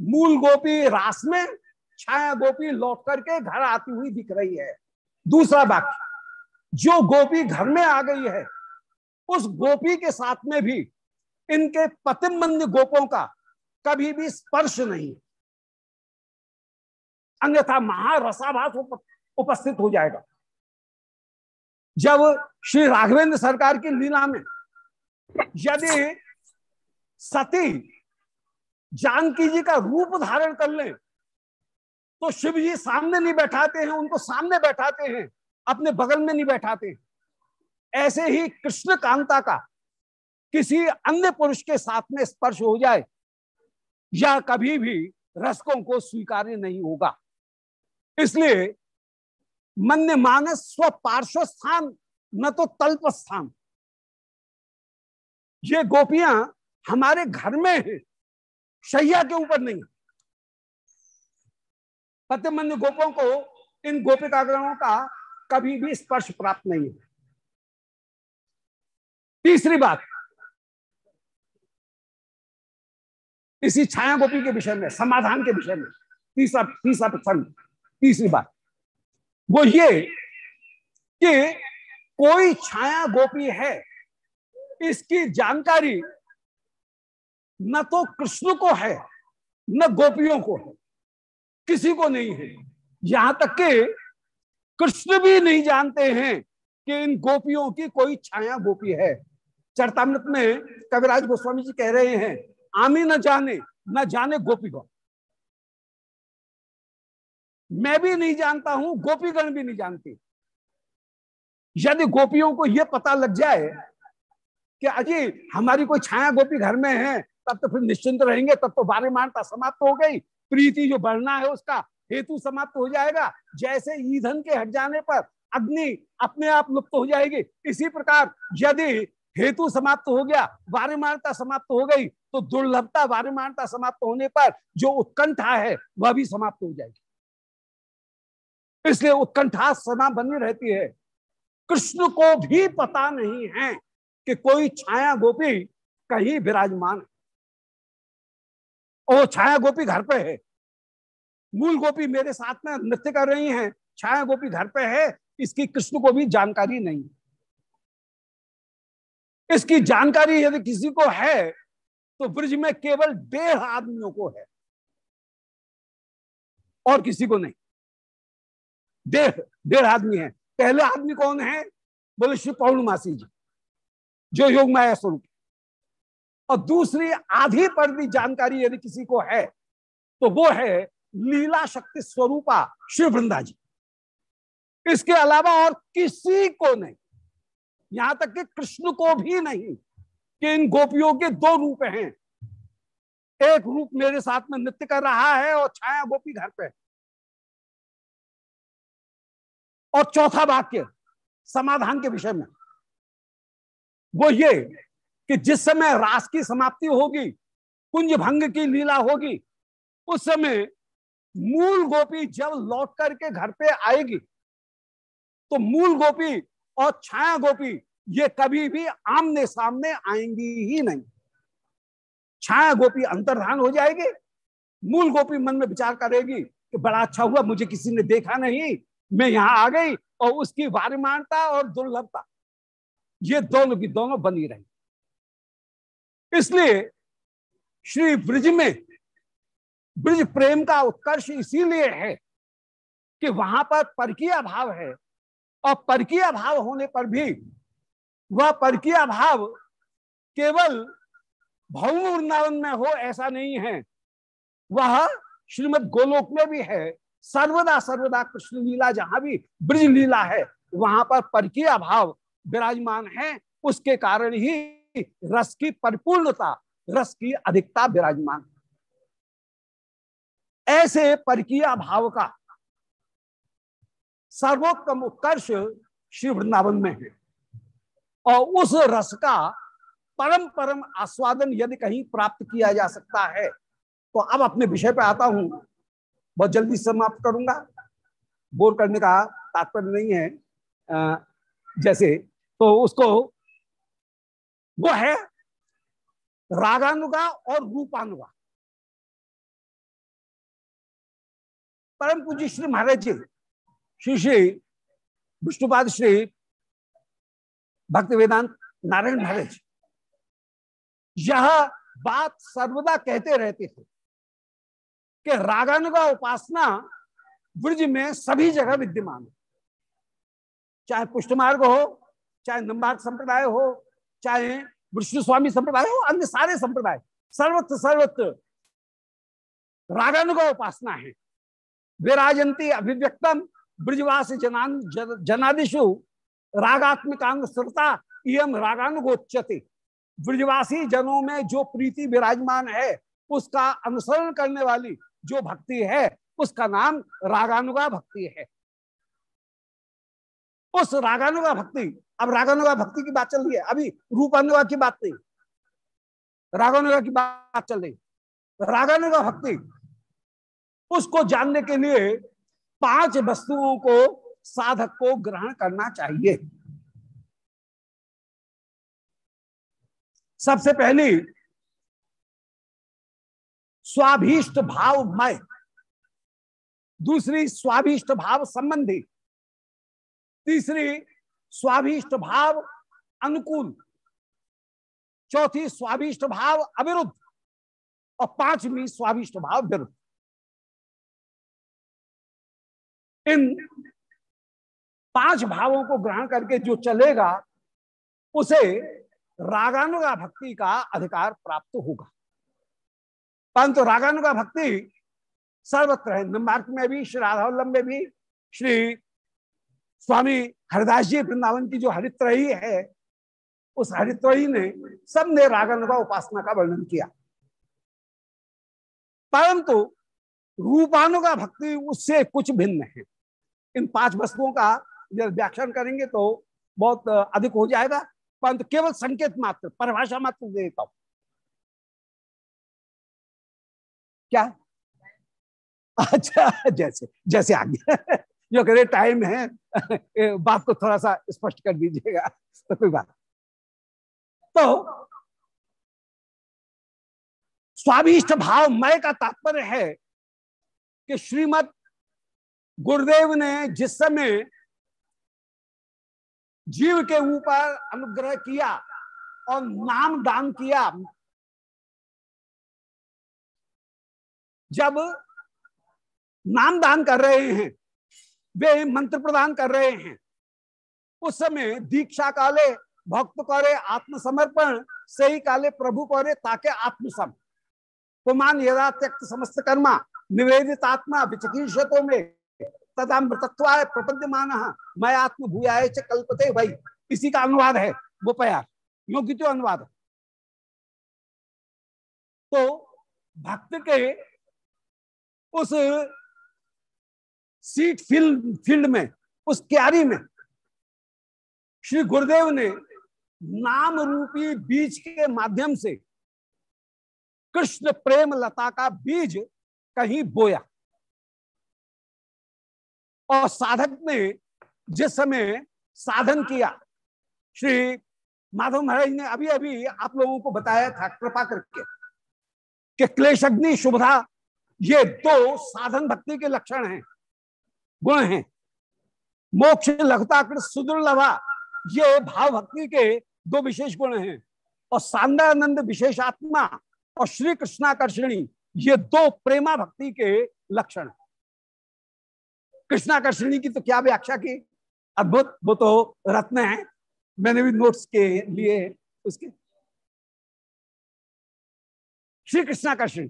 मूल गोपी रास में छाया गोपी लौट करके घर आती हुई दिख रही है। दूसरा वाक्य जो गोपी घर में आ गई है, उस गोपी के साथ में भी इनके पतिमबंद गोपों का कभी भी स्पर्श नहीं अन्यथा महारसाभास उपस्थित हो जाएगा। जब श्री राघवेंद्र सरकार की लीला में यदि सती जानकी जी का रूप धारण कर ले तो शिव जी सामने नहीं बैठाते हैं, उनको सामने बैठाते हैं। अपने बगल में नहीं बैठाते। ऐसे ही कृष्ण कांता का किसी अन्य पुरुष के साथ में स्पर्श हो जाए, या कभी भी रसकों को स्वीकार्य नहीं होगा। इसलिए मन मानस स्व पार्श्व स्थान, न तो तल्प स्थान। ये गोपियाँ हमारे घर में है, शैया के ऊपर नहीं। पतिमन्य गोपों को इन गोपिकाग्रहों का कभी भी स्पर्श प्राप्त नहीं है। तीसरी बात, इसी छाया गोपी के विषय में, समाधान के विषय में, तीसरा तीसरा प्रसंग, तीसरी बात, वो ये कि कोई छाया गोपी है, इसकी जानकारी न तो कृष्ण को है, न गोपियों को है, किसी को नहीं है। यहाँ तक कि कृष्ण भी नहीं जानते हैं कि इन गोपियों की कोई छाया गोपी है। चरतामृत में कविराज गोस्वामी जी कह रहे हैं, आमी न जाने न जाने गोपी को मैं भी नहीं जानता हूँ, गोपीगण भी नहीं जानती। यदि गोपियों को यह पता लग जाए कि अजय हमारी कोई छाया गोपी घर में है, तब तो फिर निश्चिंत रहेंगे, तब तो बारे मानता समाप्त हो गई। प्रीति जो बढ़ना है उसका हेतु समाप्त हो जाएगा। जैसे ईंधन के हट जाने पर अग्नि अपने आप लुप्त हो जाएगी। इसी प्रकार यदि हेतु समाप्त हो गया वारिमानता समाप्त हो गई तो दुर्लभता वारिमानता समाप्त होने पर जो उत्कंठा है, वह भी समाप्त हो जाएगी। इसलिए उत्कंठा सदा बनी रहती है। कृष्ण को भी पता नहीं है कि कोई छाया गोपी कहीं विराजमान है। और छाया गोपी घर पे है। मूल गोपी मेरे साथ में नृत्य कर रही हैं, छाया गोपी घर पे है, इसकी कृष्ण को भी जानकारी नहीं। इसकी जानकारी यदि किसी को है तो ब्रिज में केवल डेढ़ आदमियों को है, और किसी को नहीं। डेढ़ डेढ़ आदमी है। पहले आदमी कौन है? बोले श्री पौर्णमासी जी, जो योग माया स्वरूप और दूसरी आधी पर भी जानकारी यदि किसी को है तो वो है लीला शक्ति स्वरूपा श्री वृंदा जी इसके अलावा और किसी को नहीं। यहाँ तक कि कृष्ण को भी नहीं कि इन गोपियों के दो रूप हैं। एक रूप मेरे साथ में नृत्य कर रहा है और छाया गोपी घर पे। और चौथा वाक्य समाधान के विषय में। वो ये कि जिस समय रास की समाप्ति होगी कुंज भंग की लीला होगी, उस समय मूल गोपी जब लौट करके घर पे आएगी तो मूल गोपी और छाया गोपी ये कभी भी आमने सामने आएँगी ही नहीं। छाया गोपी अंतर्धान हो जाएगी, मूल गोपी मन में विचार करेगी कि बड़ा अच्छा हुआ, मुझे किसी ने देखा नहीं, मैं यहाँ आ गई और उसकी वारिमानता और दुर्लभता, ये दोनों की दोनों बनी रही। इसलिए श्री ब्रिज में ब्रिज प्रेम का उत्कर्ष इसीलिए है कि वहाँ पर परकीय भाव है। और परकीय भाव होने पर भी वह परकीय भाव केवल भौम वृंदावन में हो ऐसा नहीं है। वह श्रीमद गोलोक में भी है। सर्वदा सर्वदा कृष्ण लीला जहाँ भी ब्रिज लीला है, वहाँ पर परकीय भाव विराजमान है। उसके कारण ही रस की परिपूर्णता, रस की अधिकता विराजमान ऐसे परकीय भाव का सर्वोत्तम उत्कर्ष श्री वृंदावन में है। और उस रस का परम परम आस्वादन यदि कहीं प्राप्त किया जा सकता है तो अब अपने विषय पर आता हूँ। बहुत जल्दी समाप्त करूँगा। बोर करने का तात्पर्य नहीं है। जैसे तो उसको वो है रागानुगा और रूपानुगा। परम पूज्य श्री महाराज जी, श्री श्री विष्णुपाद श्री भक्त वेदांत नारायण महाराज, यह बात सर्वदा कहते रहते थे कि रागानुगा उपासना ब्रज में सभी जगह विद्यमान है। चाहे पुष्ट मार्ग हो, चाहे नंबार्ग संप्रदाय हो, चाहे विष्णु स्वामी संप्रदाय हो, अन्य सारे संप्रदाय सर्वत्र सर्वत्र रागानुगा उपासना है। विराजंती अभिव्यक्तम ब्रजवास जनान जनादिशु रागात्मिकानुसृता इम रागानुगोच्यते ब्रजवासी जनों में जो प्रीति विराजमान है, उसका अनुसरण करने वाली जो भक्ति है, उसका नाम रागानुगा भक्ति है। उस रागानुगा भक्ति, अब रागानुगा भक्ति की बात चल रही है। अभी रूपानुगा की बात नहीं। रागानुगा की बात चल रही रागानुगा भक्ति उसको जानने के लिए पाँच वस्तुओं को साधक को ग्रहण करना चाहिए। सबसे पहली, स्वाभीष्ट भाव मय दूसरी, स्वाभीष्ट भाव संबंधी। तीसरी, स्वाभीष्ट भाव अनुकूल। चौथी, स्वाभिष्ट भाव अविरुद्ध। और पांचवी, स्वाभिष्ट भाव विरुद्ध। इन पाँच भावों को ग्रहण करके जो चलेगा, उसे रागानुगा भक्ति का अधिकार प्राप्त होगा। परंतु रागानुगा भक्ति सर्वत्र है। निम्बार्क में भी, श्री राधावल्लभ में भी, श्री स्वामी हरिदास जी वृंदावन की जो हरित्रयी है, उस हरित्रयी ने सबने रागानुगा उपासना का वर्णन किया। परंतु रूपानुगा भक्ति, उससे कुछ भिन्न है। इन पाँच वस्तुओं का जब व्याख्यान करेंगे तो बहुत अधिक हो जाएगा, परंतु केवल संकेत मात्र, परिभाषा मात्र दे देता हूँ। क्या? अच्छा जैसे जैसे आगे। जो करे टाइम है। बात को थोड़ा सा स्पष्ट कर दीजिएगा तो कोई बात तो स्वाभिष्ट भाव मय का तात्पर्य है कि श्रीमद गुरुदेव ने जिस समय जीव के ऊपर अनुग्रह किया और नाम दान किया, जब नाम दान कर रहे हैं, वे मंत्र प्रदान कर रहे हैं, उस समय दीक्षा काले भक्त करे आत्मसमर्पण, सही काले प्रभु करे ताके आत्मसम। पुमान यदा त्यक्त समस्त कर्मा निवेदित आत्मा विचकीर्षतों में। तदा मृतत्वाय प्रपद्यमान। मैं आत्म भूयाय च कल्पते भाई इसी का अनुवाद है, वो प्यार तो अनुवाद तो भक्त के उस सीट फ़ील्ड फ़ील्ड में, उस क्यारी में, श्री गुरुदेव ने नाम रूपी बीज के माध्यम से कृष्ण प्रेम लता का बीज कहीं बोया। और साधक ने जिस समय साधन किया, श्री माधव महाराज ने अभी अभी आप लोगों को बताया था कृपा करके कि क्लेश अग्नि शुभधा ये दो साधन भक्ति के लक्षण हैं, गुण हैं। मोक्ष लगता सुदुर्लभा ये भाव भक्ति के दो विशेष गुण हैं। और सांदानंद विशेष आत्मा और श्री कृष्णाकर्षणी ये दो प्रेमा भक्ति के लक्षण है। कृष्णाकर्षणी की तो क्या व्याख्या की? अद्भुत, वो तो रत्न है। मैंने भी नोट्स के लिए उसके। श्री कृष्णाकर्षणी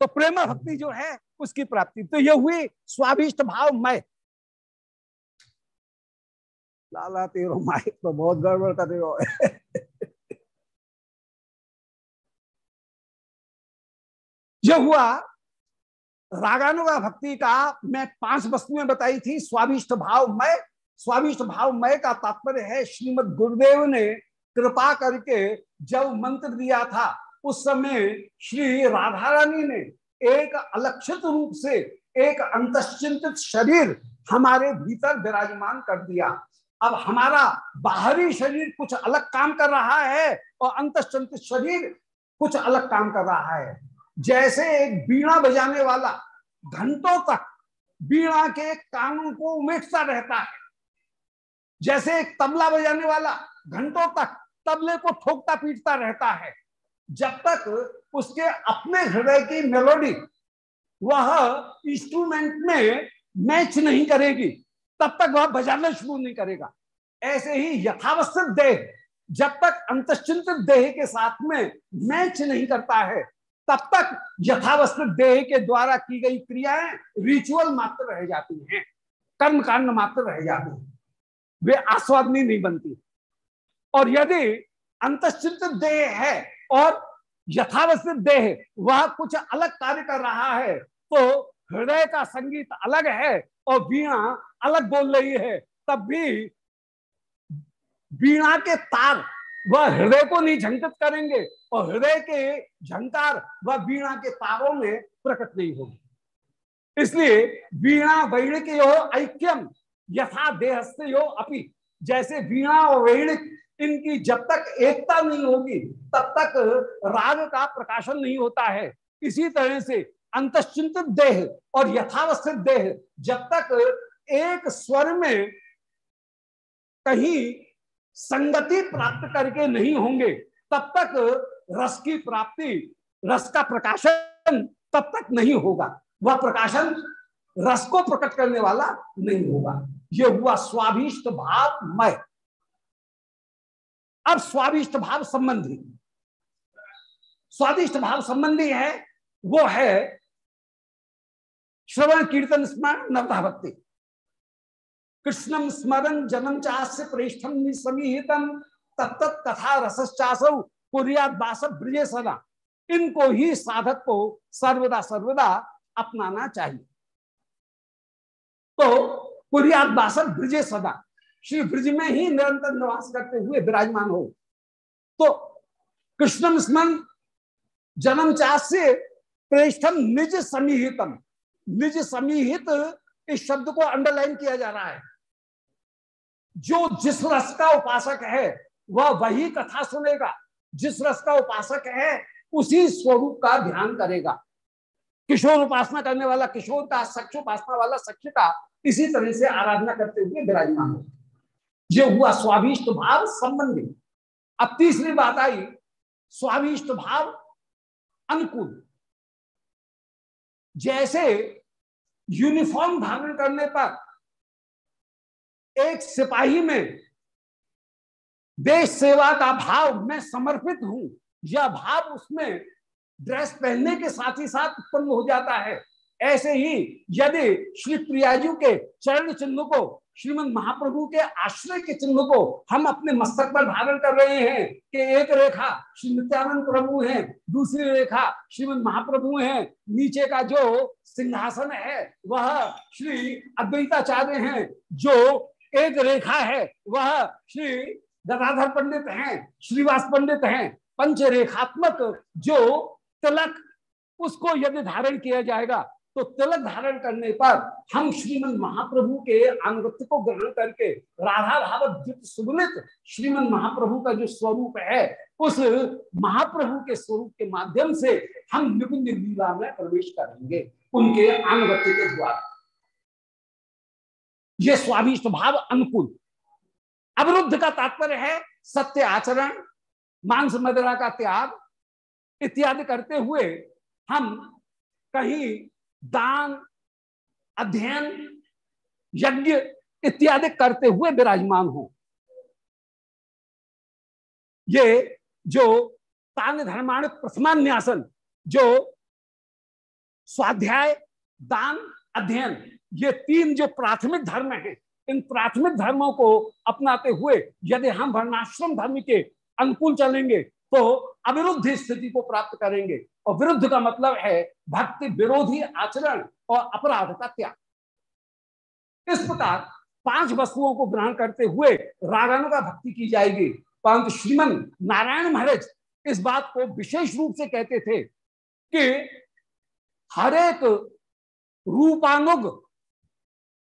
तो प्रेमा भक्ति जो है, उसकी प्राप्ति। तो ये हुई स्वाभिष्ट भाव मय। लाला तेरो माइक तो बहुत गड़बड़ कर हो। यह हुआ रागानुगा भक्ति का मैं पाँच वस्तुएँ बताई थी स्वाभिष्ट भाव मय स्वाभिष्ट भाव मय का तात्पर्य है, श्रीमद गुरुदेव ने कृपा करके जब मंत्र दिया था, उस समय श्री राधा रानी ने एक अलक्षित रूप से एक अंतश्चिंतित शरीर हमारे भीतर विराजमान कर दिया। अब हमारा बाहरी शरीर कुछ अलग काम कर रहा है और अंतश्चिंतित शरीर कुछ अलग काम कर रहा है। जैसे एक बीणा बजाने वाला घंटों तक बीणा के कानों को उमेटता रहता है। जैसे एक तबला बजाने वाला घंटों तक तबले को ठोकता पीटता रहता है। जब तक उसके अपने हृदय की मेलोडी वह इंस्ट्रूमेंट में मैच नहीं करेगी, तब तक वह बजाना शुरू नहीं करेगा। ऐसे ही यथावस्थित देह जब तक अंतश्चिंतित देह के साथ में मैच नहीं करता है तब तक यथावस्थित देह के द्वारा की गई क्रियाएँ रिचुअल मात्र रह जाती हैं। कर्म कांड मात्र रह जाती हैं। वे आस्वादनी नहीं बनती। और यदि अंतश्चिंतित देह है और यथावस्थित देह वह कुछ अलग कार्य कर रहा है तो हृदय का संगीत अलग है और वीणा अलग बोल रही है, तब भी वीणा के तार वह हृदय को नहीं झंकित करेंगे और हृदय के झंकार वह वीणा के तारों में प्रकट नहीं होगी। इसलिए वीणा वैणिक यो ऐक्यम यथा देहस्थ यो अपी। जैसे वीणा और वैणिक, इनकी जब तक एकता नहीं होगी, तब तक राग का प्रकाशन नहीं होता है। इसी तरह से अंतश्चिंतित देह और यथावस्थित देह, जब तक एक स्वर में कहीं संगति प्राप्त करके नहीं होंगे। तब तक रस की प्राप्ति, रस का प्रकाशन तब तक नहीं होगा। वह प्रकाशन रस को प्रकट करने वाला नहीं होगा। यह हुआ स्वाभिष्ट भाव मय अब स्वाभिष्ट भाव संबंधी। स्वादिष्ट भाव संबंधी है, वो है श्रवण, कीर्तन, स्मरण नवधा भक्ति। कृष्णम स्मरण जन्म चास्य प्रेष्ठम समीहितम तत्त कथा रसश्चासौ कुरियात बास ब्रजे सदा इनको ही साधक को सर्वदा सर्वदा अपनाना चाहिए। तो कुरियात बासर ब्रजे सदा श्री ब्रज में ही निरंतर निवास करते हुए विराजमान हो। तो कृष्णम स्मरण जन्म चास्य प्रेष्ठम निज समीहितम निज समीहित इस शब्द को अंडरलाइन किया जा रहा है। जो जिस रस का उपासक है, वह वही कथा सुनेगा। जिस रस का उपासक है, उसी स्वरूप का ध्यान करेगा। किशोर उपासना करने वाला, किशोर का सक्ष उपासना वाला सक्ष का इसी तरह से आराधना करते हुए विराजमान हो। ये हुआ स्वाभिष्ट भाव संबंधी। अब तीसरी बात आई, स्वाभिष्ट भाव अनुकूल। जैसे यूनिफॉर्म धारण करने पर एक सिपाही में देश सेवा का भाव मैं समर्पित हूँ। यह भाव उसमें ड्रेस पहनने के साथ ही साथ उत्पन्न हो जाता है। ऐसे ही यदि श्री प्रियाजू के चरण चिन्ह को, श्रीमद महाप्रभु के आश्रय के चिन्ह को हम अपने मस्तक पर धारण कर रहे हैं कि एक रेखा श्री नित्यानंद प्रभु हैं, दूसरी रेखा श्रीमद महाप्रभु हैं, नीचे का जो सिंहासन है, वह श्री अद्वैताचार्य हैं, जो एक रेखा है, वह श्री गदाधर पंडित हैं, श्रीवास पंडित हैं पंच रेखात्मक जो तिलक, उसको यदि धारण किया जाएगा तो तिलक धारण करने पर हम श्रीमद महाप्रभु के अनुगत्य को ग्रहण करके राधा भाव सुगलित श्रीमद महाप्रभु का जो स्वरूप है, उस महाप्रभु के स्वरूप के माध्यम से हम निकुंज लीला में प्रवेश करेंगे, उनके अनुगत्य के द्वारा। ये स्वाभिष्ट भाव अनुकूल। अवरुद्ध का तात्पर्य है सत्य आचरण, मांस मदरा का त्याग इत्यादि करते हुए हम कहीं दान, अध्ययन, यज्ञ इत्यादि करते हुए विराजमान हो। ये जो तान धर्माण प्रथमान्यासन, जो स्वाध्याय, दान, अध्ययन ये तीन जो प्राथमिक धर्म है, इन प्राथमिक धर्मों को अपनाते हुए यदि हम वर्णाश्रम धर्म के अनुकूल चलेंगे तो अविरुद्ध स्थिति को प्राप्त करेंगे। और विरुद्ध का मतलब है भक्ति विरोधी आचरण और अपराध का त्याग। इस प्रकार पाँच वस्तुओं को ग्रहण करते हुए रागानु का भक्ति की जाएगी। परंतु श्रीमन नारायण महाराज इस बात को विशेष रूप से कहते थे कि हरेक रूपानुग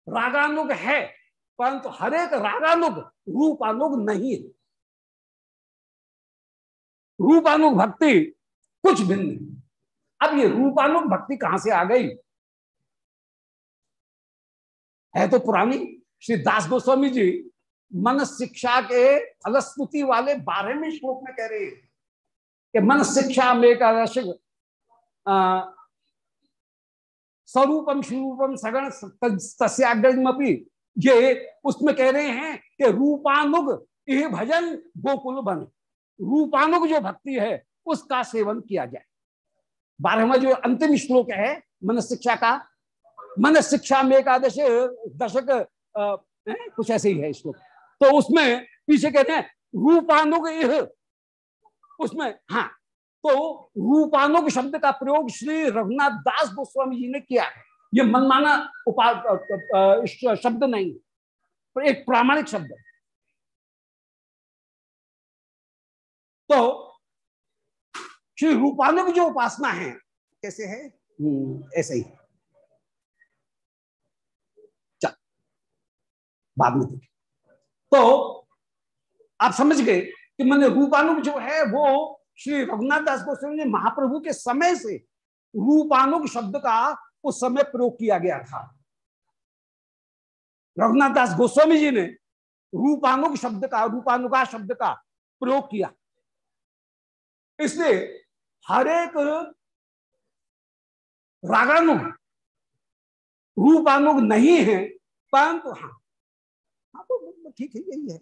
रागानुग है, परंतु हरेक रागानुग, रूपानुग नहीं है। रूपानुग भक्ति कुछ भिन्न अब ये रूपानुग भक्ति कहाँ से आ गई? है तो पुरानी। श्री दास गोस्वामी जी मन शिक्षा के फलस्तुति वाले बारहवें श्लोक में कह रहे हैं कि मन शिक्षा में का स्वरूपम स्वरूपम सगण तस्याग्रमपी ये उसमें कह रहे हैं कि रूपानुग यह भजन गोकुल बन। रूपानुग जो भक्ति है उसका सेवन किया जाए। बारहवा जो अंतिम श्लोक है मन शिक्षा का। मन शिक्षा में एकादश दशक आ, कुछ ऐसे ही है श्लोक। तो उसमें पीछे कहते हैं रूपानुग उसमें हाँ तो रूपानुग शब्द का प्रयोग श्री रघुनाथ दास गोस्वामी जी ने किया। है ये मनमाना उपा शब्द नहीं पर एक प्रामाणिक शब्द। है तो श्री रूपानुग जो उपासना है कैसे है? हम्म, ऐसे ही। चल बाद में तो आप समझ गए कि मैंने रूपानुग जो है वो श्री रघुनाथ दास गोस्वामी ने महाप्रभु के समय से रूपानुग शब्द का उस समय प्रयोग किया गया था। रघुनाथ दास गोस्वामी जी ने रूपानुग शब्द का, रूपानुगा शब्द का प्रयोग किया। इसलिए हरेक रागानुग रूपानुग नहीं है, परंतु हाँ हाँ तो ठीक है, यही है।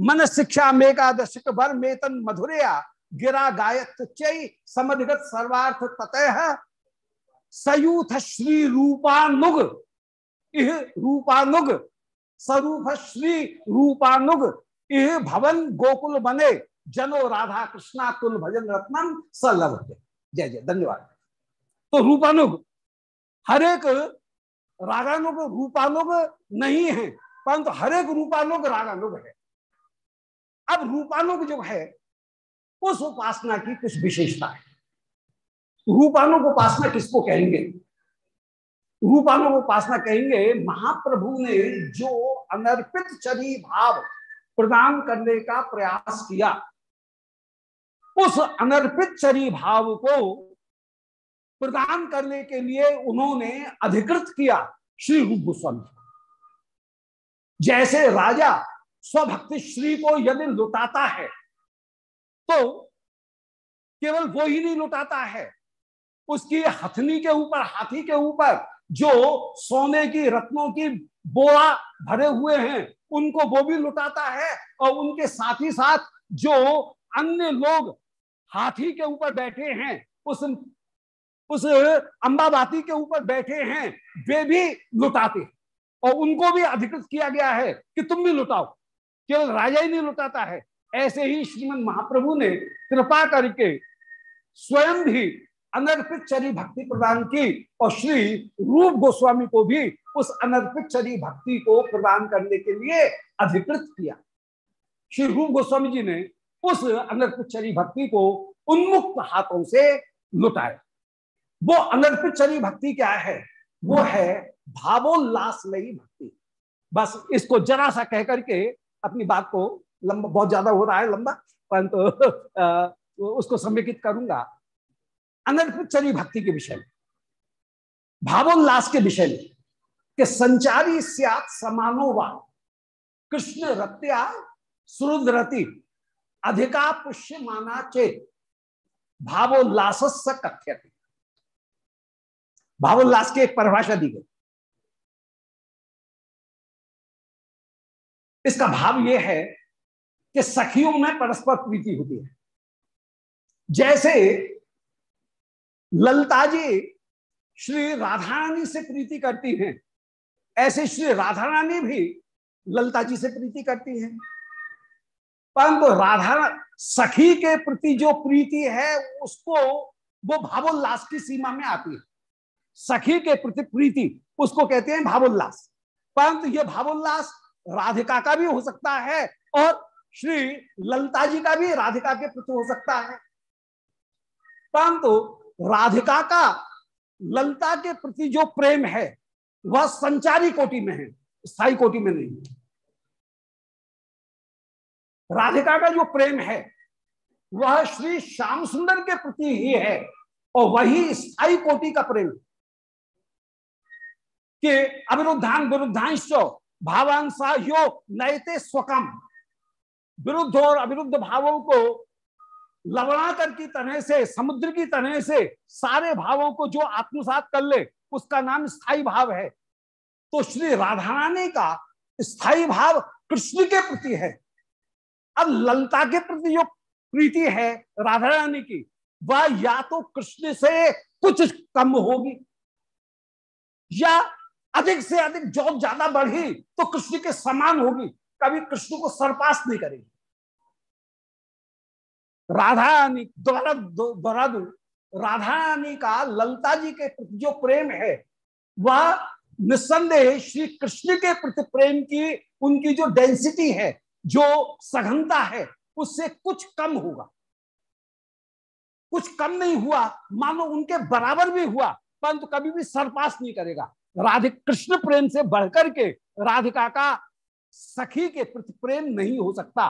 मन शिक्षा मेकादश वर मेतन मधुरया गिरा गायत चय समधिगत सर्वार्थ ततः सयूथ श्री रूपानुग। इह रूपानुग। स्वरूप श्री रूपानुग। इह भवन गोकुल बने। जनो राधा कृष्णा तुल भजन रत्नम सलभ जय जय, धन्यवाद। तो रूपानुग। हर एक रागानुग रूपानुग नहीं है, परंतु हर एक रूपानुग रागानुग है। अब रूपानुग जो है, उस उपासना की कुछ विशेषता है। रूपानुग उपासना किसको कहेंगे? रूपानुग उपासना कहेंगे, महाप्रभु ने जो अनर्पित चरी भाव प्रदान करने का प्रयास किया, उस अनर्पित चरी भाव को प्रदान करने के लिए उन्होंने अधिकृत किया श्री रूप गोस्वामी। जैसे राजा स्वभक्ति श्री को यदि लुटाता है तो केवल वो ही नहीं लुटाता है। उसकी हथनी के ऊपर, हाथी के ऊपर जो सोने की, रत्नों की बोरा भरे हुए हैं, उनको वो भी लुटाता है और उनके साथ ही साथ जो अन्य लोग हाथी के ऊपर बैठे हैं, उस उस अंबाबाती के ऊपर बैठे हैं, वे भी लुटाते हैं। और उनको भी अधिकृत किया गया है कि तुम भी लुटाओ। केवल राजा ही नहीं लुटाता है। ऐसे ही श्रीमद महाप्रभु ने कृपा करके स्वयं भी अनर्पित चरी भक्ति प्रदान की और श्री रूप गोस्वामी को भी उस अनर्पित चरी भक्ति को प्रदान करने के लिए अधिकृत किया। श्री रूप गोस्वामी जी ने उस अनर्पित चरी भक्ति को उन्मुक्त हाथों से लुटाया। वो अनर्पित चरी भक्ति क्या है? वो है भावोल्लास लई भक्ति। बस इसको जरा सा कह करके अपनी बात को लंबा बहुत ज़्यादा हो रहा है लंबा परंतु तो, उसको समेकित करूँगा। अनर्पित चरी भक्ति के विषय में भावोल्लास के विषय में कि संचारी सियात समानोवा कृष्ण रत्या सुरुद्रति अधिका पुष्य माना चेत भावोल्लास कथ्यते। भावोल्लास की एक परिभाषा दी गई। इसका भाव यह है कि सखियों में परस्पर प्रीति होती है। जैसे ललता जी श्री राधा रानी से प्रीति करती हैं, ऐसे श्री राधा रानी भी ललता जी से प्रीति करती हैं। परंतु राधा सखी के प्रति जो प्रीति है, उसको वो भावोल्लास की सीमा में आती है। सखी के प्रति प्रीति, उसको कहते हैं भावोल्लास। परंतु ये भावोल्लास राधिका का भी हो सकता है और श्री ललता जी का भी, राधिका के प्रति हो सकता है। परंतु राधिका का, ललता के प्रति जो प्रेम है, वह संचारी कोटि में है, स्थायी कोटि में नहीं राधिका का जो प्रेम है, वह श्री श्याम सुंदर के प्रति ही है, और वही स्थायी कोटि का प्रेम। कि अविरुद्धान विरुद्धांश भावांशा यो नयते स्वकम। विरुद्ध और अविरुद्ध भावों को लवणाकर की तरह से, समुद्र की तरह से सारे भावों को जो आत्मसात कर ले, उसका नाम स्थायी भाव है। तो श्री राधा रानी का स्थायी भाव कृष्ण के प्रति है। अब ललता के प्रति जो प्रीति है राधा रानी की, वह या तो कृष्ण से कुछ कम होगी, या अधिक से अधिक जो ज़्यादा बढ़ी तो कृष्ण के समान होगी, कभी कृष्ण को सरपास नहीं करेगी। राधा रानी दोबारा दोहरा दू राधा रानी का ललता जी के प्रति जो प्रेम है, वह निस्संदेह श्री कृष्ण के प्रति प्रेम की, उनकी जो डेंसिटी है, जो सघनता है, उससे कुछ कम होगा। कुछ कम नहीं हुआ, मानो उनके बराबर भी हुआ, परंतु कभी भी सरपास नहीं करेगा। राधिक कृष्ण प्रेम से बढ़कर के राधिका का सखी के प्रति प्रेम नहीं हो सकता।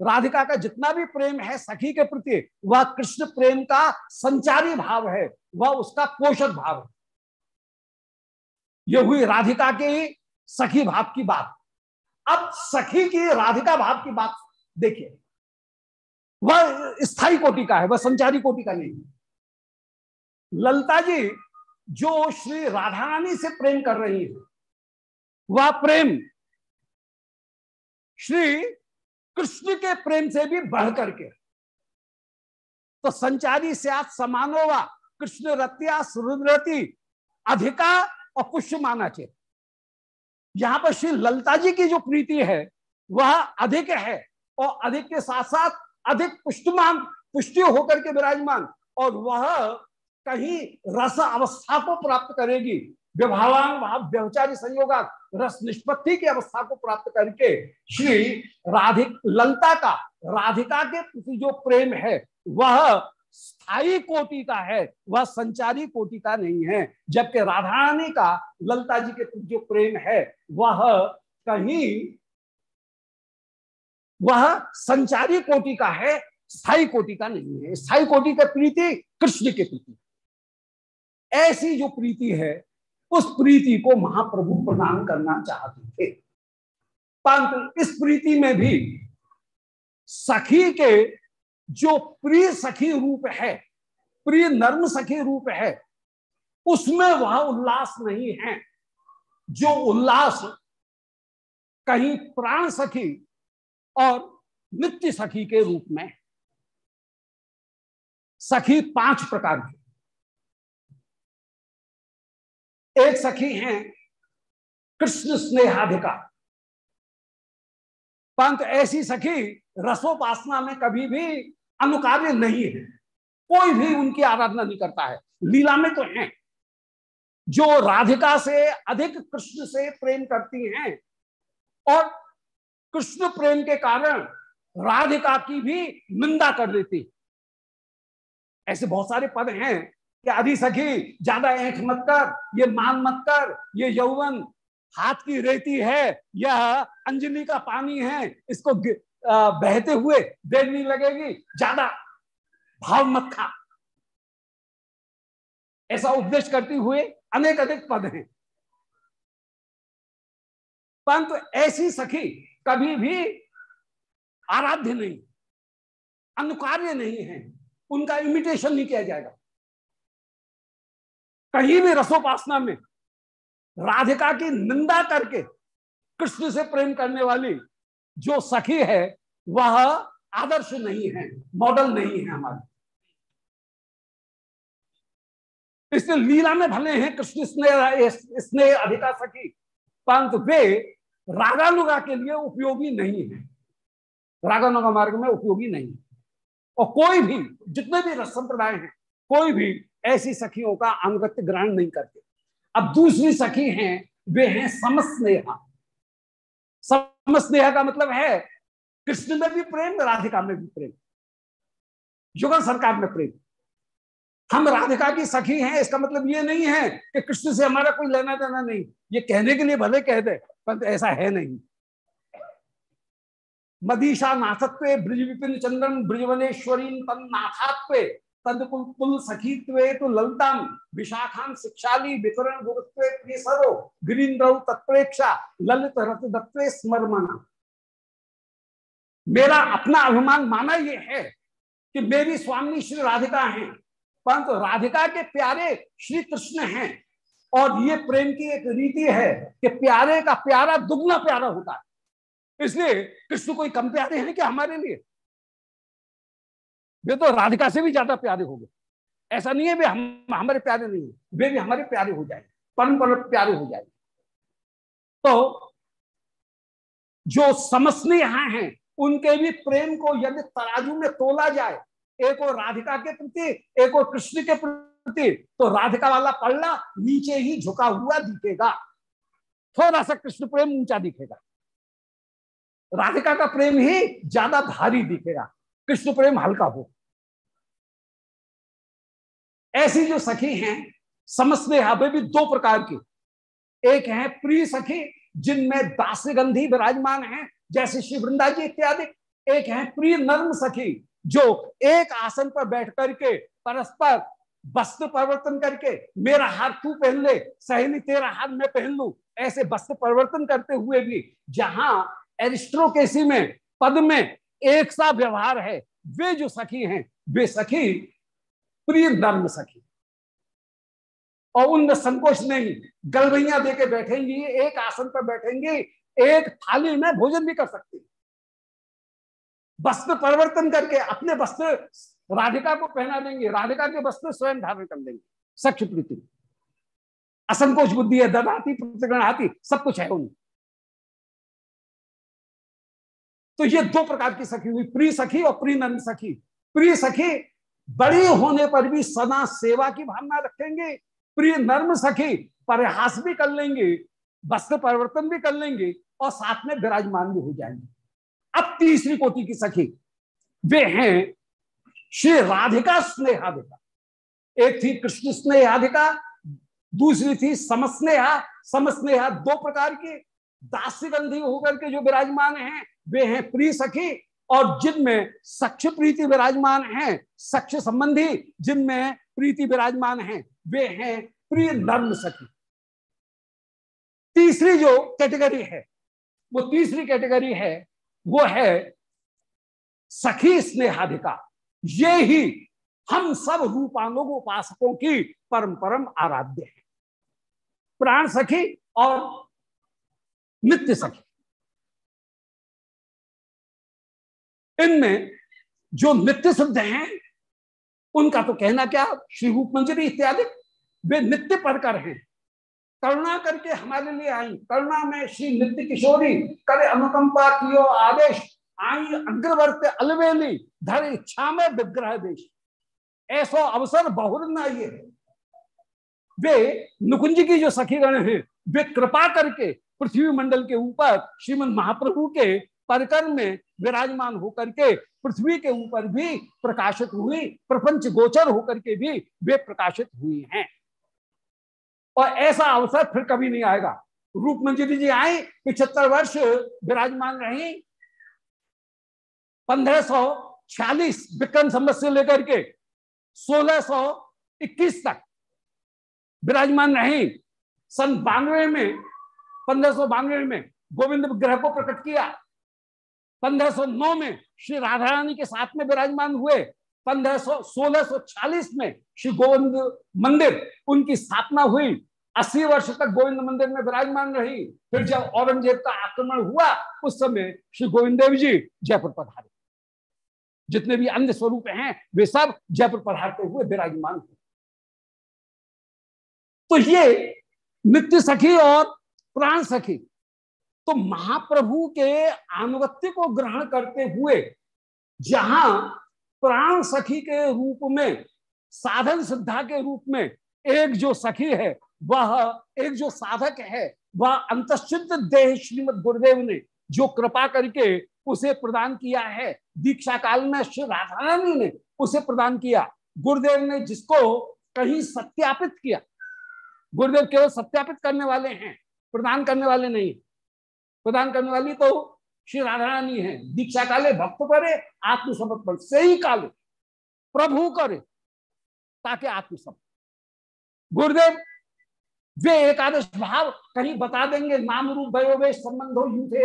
राधिका का जितना भी प्रेम है सखी के प्रति, वह कृष्ण प्रेम का संचारी भाव है, वह उसका पोषक भाव है। यह हुई राधिका के सखी भाव की बात। अब सखी की राधिका भाव की बात देखिए। वह स्थायी कोटि का है, वह संचारी कोटि का नहीं ललता जी जो श्री राधा रानी से प्रेम कर रही है, वह प्रेम श्री कृष्ण के प्रेम से भी बढ़ करके। तो संचारी से आज समानोवा कृष्ण रत्या सुरति अधिका और पुष्य माना चाहिए यहाँ पर श्री ललता जी की जो प्रीति है, वह अधिक है और अधिक के साथ साथ अधिक पुष्टमान, पुष्टि होकर के विराजमान और वह कहीं रस अवस्था को प्राप्त करेगी। व्यवहार व्यवचारी संयोगा रस निष्पत्ति की अवस्था को प्राप्त करके श्री राधिक ललता का, राधिका के प्रति जो प्रेम है, वह स्थायी कोटि का है, वह संचारी कोटि का नहीं है। जबकि राधारानी का, ललता जी के प्रति जो प्रेम है, वह कहीं, वह संचारी कोटि का है, स्थायी कोटि का नहीं है। स्थायी कोटि का प्रीति कृष्ण के प्रति। ऐसी जो प्रीति है, उस प्रीति को महाप्रभु प्रदान करना चाहते थे। परंतु इस प्रीति में भी सखी के जो प्रिय सखी रूप है, प्रिय नर्म सखी रूप है, उसमें वह उल्लास नहीं है। जो उल्लास कहीं प्राण सखी और नित्य सखी के रूप में सखी पाँच प्रकार की एक सखी हैं, कृष्ण स्नेहाधिका। परंतु ऐसी सखी रसोपासना में कभी भी अनुकार्य नहीं है। कोई भी उनकी आराधना नहीं करता है। लीला में तो है। जो राधिका से अधिक कृष्ण से प्रेम करती हैं और कृष्ण प्रेम के कारण राधिका की भी निंदा कर देती ऐसे बहुत सारे पद हैं कि अधि सखी, ज़्यादा ऐठ मत कर, ये मान मत कर, ये यौवन हाथ की रेती है, यह अंजलि का पानी है, इसको बहते हुए देर नहीं लगेगी, ज़्यादा भाव मत खा। ऐसा उपदेश करती हुए अनेक अनेक पद हैं। परंतु ऐसी सखी कभी भी आराध्य नहीं, अनुकार्य नहीं है, उनका इमिटेशन नहीं किया जाएगा। कहीं भी रसोपासना में राधिका की निंदा करके कृष्ण से प्रेम करने वाली जो सखी है, वह आदर्श नहीं है, मॉडल नहीं है हमारी। इसलिए लीला में भले हैं कृष्ण स्नेह स्नेह अधिका सखी, परंतु वे रागानुगा के लिए उपयोगी नहीं है। रागानुगा मार्ग में उपयोगी नहीं है। और कोई भी, जितने भी संप्रदाय हैं, कोई भी ऐसी सखियों का अनुगत्य ग्रहण नहीं करते। अब दूसरी सखी हैं, वे हैं समस्नेहा। समस्नेहा का मतलब है, कृष्ण में भी प्रेम, राधिका में भी प्रेम। युगल सरकार में प्रेम। हम राधिका की सखी हैं, इसका मतलब ये नहीं है कि कृष्ण से हमारा कोई लेना देना नहीं। ये कहने के लिए भले कह दे पर ऐसा है नहीं। मदीशा नाथत्व ब्रज विपिन चंद्रन ब्रजवनेश्वरी नाथात्व तदकुल कुल सखीत्वे तो विशाखान शिक्षाली वितरण गुरुत्वे तत्प्रेक्षा, ललित दत्वे मेरा अपना अभिमान माना ये है कि मेरी स्वामी श्री राधिका हैं, परंतु तो राधिका के प्यारे श्री कृष्ण हैं, और ये प्रेम की एक रीति है कि प्यारे का प्यारा दुगना प्यारा होता है। इसलिए कृष्ण कोई कम प्यारे हैं क्या हमारे लिए? वे तो राधिका से भी ज़्यादा प्यारे हो गए। ऐसा नहीं है वे हम, हमारे प्यारे नहीं वे भी हमारे प्यारे हो जाए परम परम प्यारे हो जाए तो जो समझने यहाँ हैं, उनके भी प्रेम को यदि तराजू में तोला जाए, एक और राधिका के प्रति, एक और कृष्ण के प्रति तो राधिका वाला पल्ला नीचे ही झुका हुआ दिखेगा। थोड़ा सा कृष्ण प्रेम ऊँचा दिखेगा। राधिका का प्रेम ही ज़्यादा भारी दिखेगा। कृष्ण प्रेम हल्का हो। ऐसी जो सखी हैं समझते वे भी दो प्रकार की। एक है प्रिय सखी, जिनमें दास गंधी विराजमान है, जैसे श्री वृंदा जी इत्यादि। एक है प्रिय नर्म सखी, जो एक आसन पर बैठ करके परस्पर वस्त्र परिवर्तन करके, मेरा हाथ तू पहन ले सहेली तेरा हाथ मैं पहन लू, ऐसे वस्त्र परिवर्तन करते हुए भी, जहाँ एरिस्ट्रोकेसी में, पद में एक सा व्यवहार है, वे जो सखी हैं, वे सखी प्रिय नर्म सखी। और उनमें संकोच नहीं गलबैया दे के बैठेंगी, एक आसन पर बैठेंगी, एक थाली में भोजन भी कर सकती वस्त्र परिवर्तन करके अपने वस्त्र राधिका को पहना देंगे, राधिका के वस्त्र स्वयं धारण कर लेंगे। सख्य प्रीति। असंकोच बुद्धि है ददाती प्रतिगणाती सब कुछ है उनमें। तो ये दो प्रकार की सखी हुई प्री सखी और प्री नंद सखी। प्रिय सखी बड़ी होने पर भी सदा सेवा की भावना रखेंगे। प्रिय नर्म सखी प्रयास भी कर लेंगे, वस्त्र परिवर्तन भी कर लेंगे और साथ में विराजमान भी हो जाएँगे। अब तीसरी कोटि की सखी, वे हैं श्री राधिका स्नेहाधिका एक थी कृष्ण स्नेहाधिका दूसरी थी समस्नेहा। समस्नेहा दो प्रकार की दास्यगंधी होकर के जो विराजमान हैं, वे हैं प्रिय सखी और जिनमें सक्ष प्रीति विराजमान है सक्ष संबंधी जिनमें प्रीति विराजमान है, वे हैं प्रिय नर्म सखी। तीसरी जो कैटेगरी है, वो तीसरी कैटेगरी है, वो है सखी स्नेहाधिका। ये ही हम सब रूपांगों उपासकों की परम परम आराध्य है। प्राण सखी और नित्य सखी। इनमें जो नित्य सिद्ध हैं, उनका तो कहना क्या, श्री रूप मंजरी इत्यादि, वे नित्य परकर हैं। करुणा करके हमारे लिए आई। करुणा में श्री नित्य किशोरी, करे अनुकंपा, कियो आदेश, आई अग्रवर्त अलवेली, धर इच्छा में विग्रह देश। ऐसा अवसर बहुर न ये वे नुकुंज की जो सखीगण हैं, वे कृपा करके पृथ्वी मंडल के ऊपर श्रीमद महाप्रभु के परकर में विराजमान होकर के पृथ्वी के ऊपर भी प्रकाशित हुई, प्रपंच गोचर होकर के भी वे प्रकाशित हुई हैं। और ऐसा अवसर फिर कभी नहीं आएगा। रूप मंजरी जी आए पिछहत्तर वर्ष विराजमान रही। पंद्रह सौ छियालीस विक्रम संबत से लेकर के सोलह सौ इक्कीस तक विराजमान रही। सन बानवे में, पंद्रह सौ बानवे में गोविंद ग्रह को प्रकट किया। 1509 में श्री राधा रानी के साथ में विराजमान हुए। पंद्रह सौ सोलह सौ चालीस में श्री गोविंद मंदिर, उनकी स्थापना हुई। अस्सी वर्ष तक गोविंद मंदिर में विराजमान रही। फिर जब औरंगज़ेब का आक्रमण हुआ, उस समय श्री गोविंद देव जी जयपुर पधारे जितने भी अन्य स्वरूप हैं, वे सब जयपुर पधारते हुए विराजमान हुए। तो ये नित्य सखी और प्राण सखी तो महाप्रभु के अनुगत्य को ग्रहण करते हुए, जहाँ प्राण सखी के रूप में, साधन सिद्धा के रूप में, एक जो सखी है, वह, एक जो साधक है, वह अंतश्चित देह श्रीमद गुरुदेव ने जो कृपा करके उसे प्रदान किया है, दीक्षा काल में श्री राधारानी ने उसे प्रदान किया, गुरुदेव ने जिसको कहीं सत्यापित किया, गुरुदेव केवल सत्यापित करने वाले हैं, प्रदान करने वाले नहीं प्रदान करने वाली तो श्री राधा रानी है। दीक्षा काले, भक्त करे आत्मसमर्पण ही काले। प्रभु करे, ताकि आत्मसमर्पण। गुरुदेव, वे एकादश भाव कहीं बता देंगे? नाम रूप वयोवेश संबंधो यूथे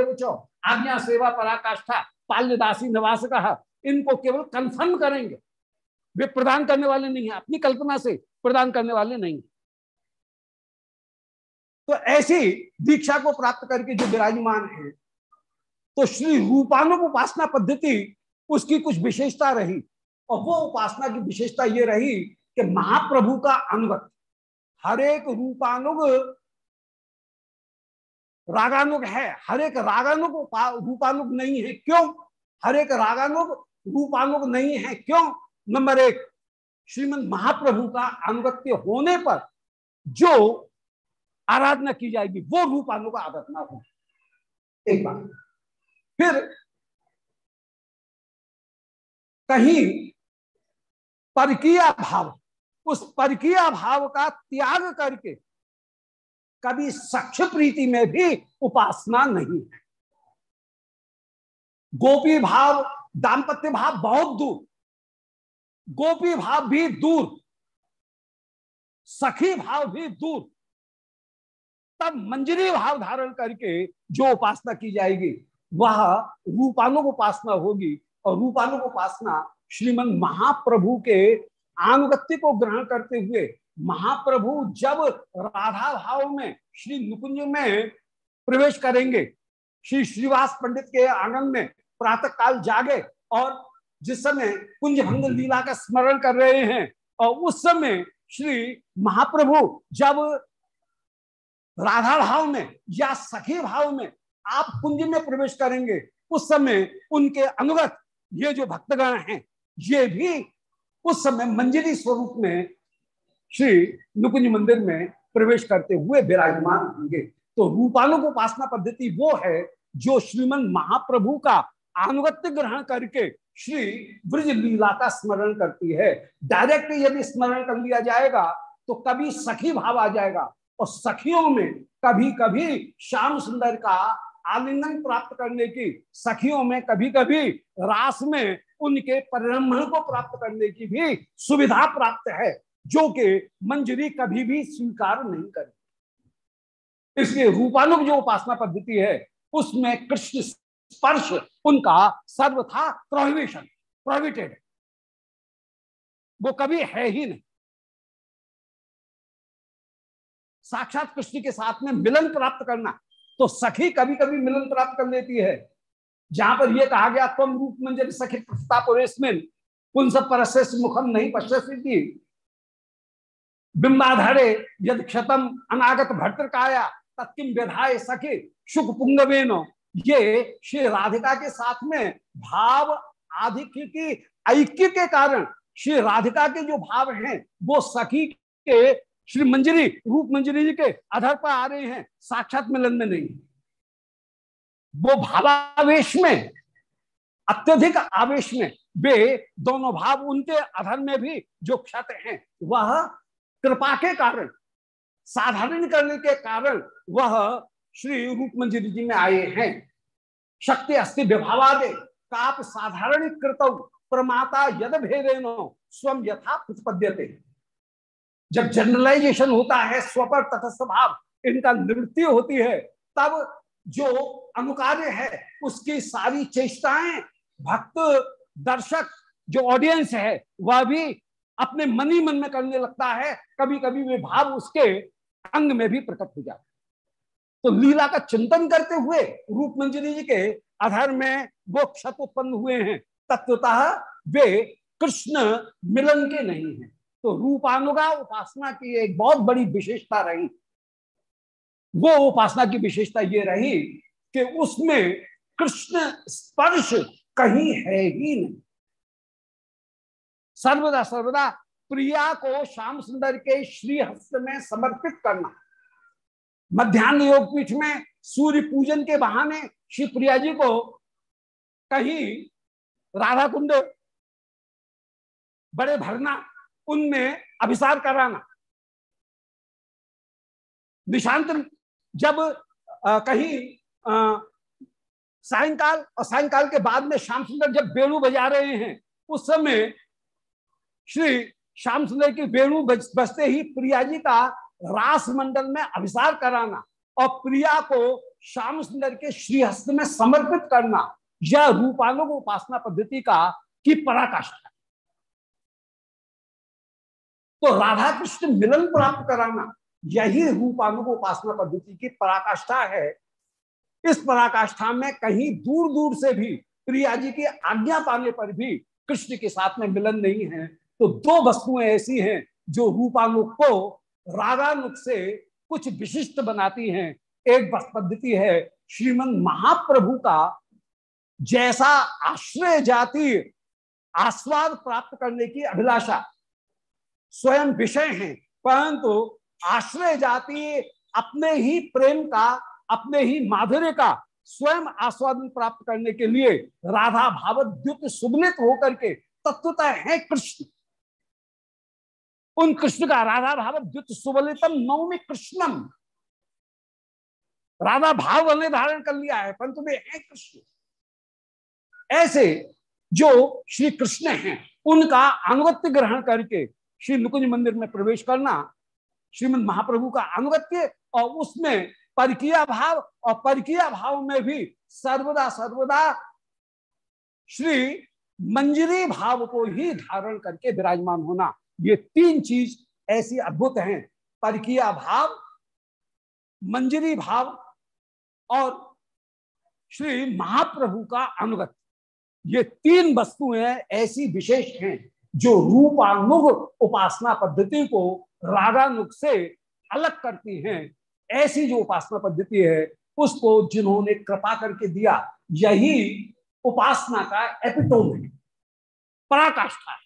आज्ञा सेवा पराकाष्ठा, पाल्यदासी निवास कहा इनको केवल कंफर्म करेंगे। वे प्रदान करने वाले नहीं है। अपनी कल्पना से प्रदान करने वाले नहीं तो ऐसी दीक्षा को प्राप्त करके जो विराजमान है तो श्री रूपानुप उपासना पद्धति उसकी कुछ विशेषता रही और वो उपासना की विशेषता ये रही कि महाप्रभु का अनुगत, हर एक रूपानुग रागानुग है, हर एक रागानुग रूपानुग नहीं है, क्यों? हर एक रागानुग रूपानुग नहीं है, क्यों? नंबर एक श्रीमद महाप्रभु का अनुगत्य होने पर जो आराधना की जाएगी, वो रूपानु का आराधना हो। एक बात। फिर कहीं परकीय भाव, उस परकीय भाव का त्याग करके कभी सक्ष प्रीति में भी उपासना नहीं है। गोपी भाव, दाम्पत्य भाव बहुत दूर। गोपी भाव भी दूर। सखी भाव भी दूर। तब मंजरी भाव धारण करके जो उपासना की जाएगी, वह रूपानुग उपासना होगी। और रूपानुग उपासना श्रीमन महाप्रभु के आनुगत्य को ग्रहण करते हुए, महाप्रभु जब राधा भाव में, श्री नुकुंज में प्रवेश करेंगे, श्री श्रीवास पंडित के आँगन में प्रातः काल जागे और जिस समय कुंज भंग लीला का स्मरण कर रहे हैं, और उस समय श्री महाप्रभु जब राधा भाव में या सखी भाव में आप कुंज में प्रवेश करेंगे, उस समय उनके अनुगत ये जो भक्तगण हैं, ये भी उस समय मंजरी स्वरूप में श्री नुकुंज मंदिर में प्रवेश करते हुए विराजमान होंगे। तो रूपानुक उपासना पद्धति वो है जो श्रीमन महाप्रभु का अनुगत्य ग्रहण करके श्री ब्रज लीला का स्मरण करती है। डायरेक्ट यदि स्मरण कर लिया जाएगा तो कभी सखी भाव आ जाएगा। और सखियों में कभी कभी श्याम सुंदर का आलिंगन प्राप्त करने की, सखियों में कभी कभी रास में उनके परिरम्भण को प्राप्त करने की भी सुविधा प्राप्त है, जो कि मंजरी कभी भी स्वीकार नहीं करे इसलिए रूपानुक जो उपासना पद्धति है, उसमें कृष्ण स्पर्श उनका सर्वथा प्रोहिबिशन प्रोहिबिटेड वो कभी है ही नहीं। साक्षात कृष्ण के साथ में मिलन प्राप्त करना। तो सखी कभी कभी मिलन प्राप्त कर लेती है। जहाँ पर यह कहा गया तुम रूप मंजर सखी प्रस्ताप पुंस परस मुखम नहीं पश्यती बिंबाधरे यद क्षतम अनागत भट्टकाया तत्किम व्यधाय सखी सुख पुंगवेन ये श्री राधिका के साथ में भाव आधिक्य की, ऐक्य के कारण श्री राधिका के जो भाव हैं, वो सखी के श्री मंजरी, रूप मंजरी जी के आधार पर आ रहे हैं, साक्षात मिलन में नहीं। वो भावावेश में, अत्यधिक आवेश में, वे दोनों भाव उनके अधर में भी जो क्षत हैं, वह कृपा के कारण, साधारण करने के कारण वह श्री रूप मंजरी जी में आए हैं। शक्ति, अस्थि, विभावादे, काप साधारण कृत, प्रमाता यद भेदेनो स्वम यथा प्रतिपद्यते। जब जनरलाइजेशन होता है, स्वपर तटस्थ भाव इनका निवृत्ति होती है, तब जो अनुकार्य है, उसकी सारी चेष्टाएँ, भक्त, दर्शक, जो ऑडियंस है, वह भी अपने मन ही मन में करने लगता है कभी कभी वे भाव उसके अंग में भी प्रकट हो जाते तो लीला का चिंतन करते हुए रूप मंजरी जी के आधार में वो क्षत उत्पन्न हुए हैं। तत्वतः वे कृष्ण मिलन के नहीं है। तो रूपानुगा उपासना की एक बहुत बड़ी विशेषता रही। वो उपासना की विशेषता ये रही कि उसमें कृष्ण स्पर्श कहीं है ही नहीं। सर्वदा सर्वदा प्रिया को श्याम सुंदर के श्री हस्त में समर्पित करना। मध्यान्ह योग पीठ में सूर्य पूजन के बहाने श्री प्रिया जी को कहीं राधा कुंड बड़े भरना उनमें अभिसार कराना निशांत जब आ, कहीं सायंकाल और सायंकाल के बाद में श्याम सुंदर जब बेणु बजा रहे हैं उस समय श्री श्याम सुंदर की वेणु बजते ही प्रिया जी का रास मंडल में अभिसार कराना और प्रिया को श्याम सुंदर के श्रीहस्त में समर्पित करना यह रूपानुग उपासना पद्धति का की पराकाष्ठा। तो राधा कृष्ण मिलन प्राप्त कराना, यही रूपानुग उपासना पद्धति की पराकाष्ठा है। इस पराकाष्ठा में कहीं दूर दूर से भी, प्रिया जी की आज्ञा पाने पर भी कृष्ण के साथ में मिलन नहीं है। तो दो वस्तुएँ ऐसी हैं जो रूपानुग को रागानुग से कुछ विशिष्ट बनाती हैं। एक पद्धति है श्रीमन महाप्रभु का, जैसा आश्रय जाति आस्वाद प्राप्त करने की अभिलाषा। स्वयं विषय है, परंतु आश्रय जाति अपने ही प्रेम का, अपने ही माधुर्य का स्वयं आस्वादन प्राप्त करने के लिए राधा भावद्युत सुगलित होकर के तत्वता है कृष्ण। उन कृष्ण का राधा भावद्युत सुबलितम नवमी कृष्णम। राधा भाव ने धारण कर लिया है, परंतु वे है कृष्ण। ऐसे जो श्री कृष्ण हैं, उनका अनुगत्य ग्रहण करके श्री नुकुंज मंदिर में प्रवेश करना, श्रीमद महाप्रभु का अनुगत्य और उसमें परकिया भाव और परकिया भाव में भी सर्वदा सर्वदा श्री मंजरी भाव को ही धारण करके विराजमान होना। ये तीन चीज़ ऐसी अद्भुत हैं। परकिया भाव, मंजरी भाव और श्री महाप्रभु का अनुगत ये तीन वस्तुएँ ऐसी विशेष हैं। जो रूपानुग उपासना पद्धति को रागानुग से अलग करती हैं, ऐसी जो उपासना पद्धति है, उसको जिन्होंने कृपा करके दिया, यही उपासना का एपिटोम है। पराकाष्ठा है।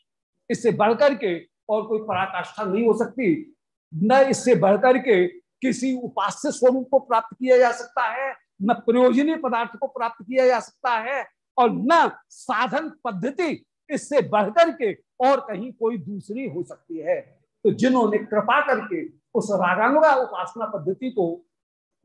इससे बढ़कर के और कोई पराकाष्ठा नहीं हो सकती। न इससे बढ़कर के किसी उपास्य स्वरूप को प्राप्त किया जा सकता है, न प्रयोजनीय पदार्थ को प्राप्त किया जा सकता है, और न साधन पद्धति इससे बढ़कर के और कहीं कोई दूसरी हो सकती है। तो जिन्होंने कृपा करके उस रागानुगा उपासना पद्धति को,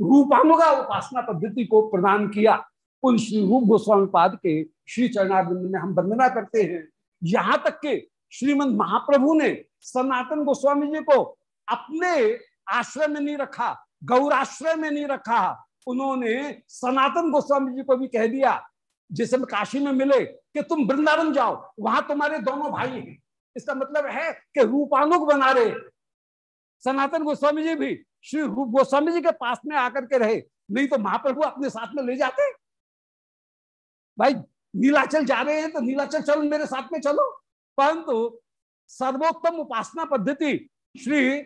रूपानुगा उपासना पद्धति को प्रदान किया, उन श्री रूप गोस्वामी पाद के श्री चरणारिंद में हम वंदना करते हैं। यहाँ तक के श्रीमद महाप्रभु ने सनातन गोस्वामी जी को अपने आश्रय में नहीं रखा गौराश्रय में नहीं रखा। उन्होंने सनातन गोस्वामी जी को भी कह दिया जिसे काशी में मिले कि तुम वृंदावन जाओ, वहाँ तुम्हारे दोनों भाई हैं। इसका मतलब है कि रूपानुग बना रहे। सनातन गोस्वामी जी भी श्री रूप गोस्वामी जी के पास में आकर के रहे। नहीं तो महाप्रभु अपने साथ में ले जाते। भाई, नीलाचल जा रहे हैं तो नीलाचल चलो, मेरे साथ में चलो। परंतु सर्वोत्तम उपासना पद्धति श्री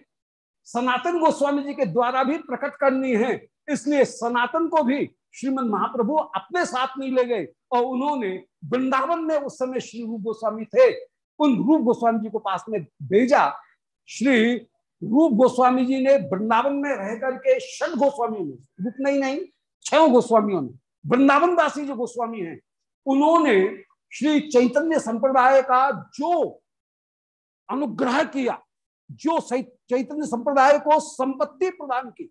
सनातन गोस्वामी जी के द्वारा भी प्रकट करनी है। इसलिए सनातन को भी श्रीमद महाप्रभु अपने साथ नहीं ले गए और उन्होंने वृंदावन में उस समय श्री रूप गोस्वामी थे। उन रूप गोस्वामी जी को पास में भेजा। श्री रूप गोस्वामी जी ने वृंदावन में रह करके षठ गोस्वामी ने रूप नहीं नहीं, छह गोस्वामियों ने वृंदावन वासी जो गोस्वामी हैं, उन्होंने श्री चैतन्य संप्रदाय का जो अनुग्रह किया, जो चैतन्य संप्रदाय को संपत्ति प्रदान की,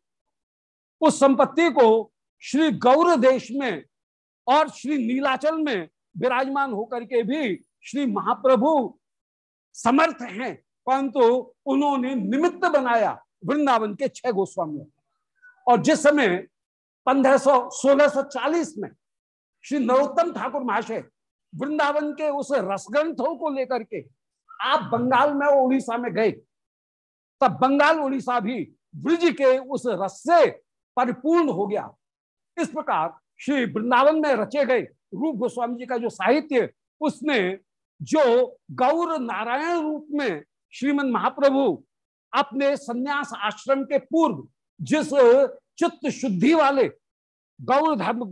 उस संपत्ति को श्री गौर देश में और श्री नीलाचल में विराजमान होकर के भी श्री महाप्रभु समर्थ हैं, परंतु उन्होंने निमित्त बनाया वृंदावन के छह गोस्वामियों और जिस समय पंद्रह सौ, सोलह सौ चालीस में श्री नरोत्तम ठाकुर महाशय वृंदावन के उस रसग्रंथों को लेकर के आप बंगाल में उड़ीसा में गए, तब बंगाल उड़ीसा भी ब्रिज के उस रस से परिपूर्ण हो गया। इस प्रकार श्री वृंदावन में रचे गए रूप गोस्वामी जी का जो साहित्य, उसने जो गौर नारायण रूप में श्रीमद महाप्रभु अपने संन्यास आश्रम के पूर्व जिस चित्त शुद्धि वाले गौर धर्म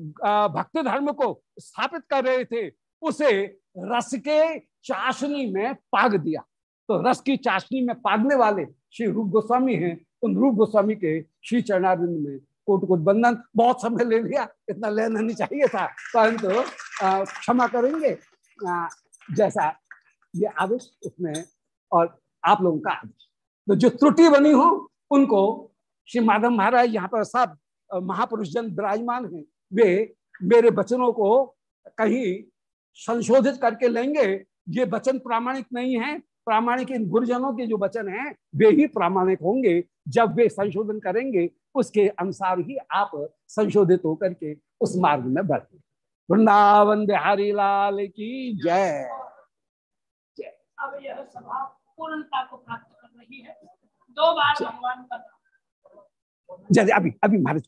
भक्त धर्म को स्थापित कर रहे थे, उसे रस के चाशनी में पाग दिया। तो रस की चाशनी में पागने वाले श्री रूप गोस्वामी हैं, उन रूप गोस्वामी के श्री चरणारिंद में कोट कोट बंधन बहुत समय ले लिया इतना लेना नहीं चाहिए था। परंतु क्षमा करेंगे। आ, जैसा ये आदेश उसमें और आप लोगों का आदेश। तो जो त्रुटि बनी हो उनको श्री माधव महाराज यहाँ पर सब महापुरुष जन विराजमान हैं। वे मेरे वचनों को कहीं संशोधित करके लेंगे। ये वचन प्रामाणिक नहीं है। प्रामाणिक इन गुरुजनों के जो वचन हैं वे ही प्रामाणिक होंगे। जब वे संशोधन करेंगे उसके अनुसार ही आप संशोधित होकर के उस मार्ग में बढ़ते वृंदावन बिहारी लाल की जय। जय। अब यह सभा पूर्णता को प्राप्त कर रही है। दो बार भगवान का जय अभी अभी महाराज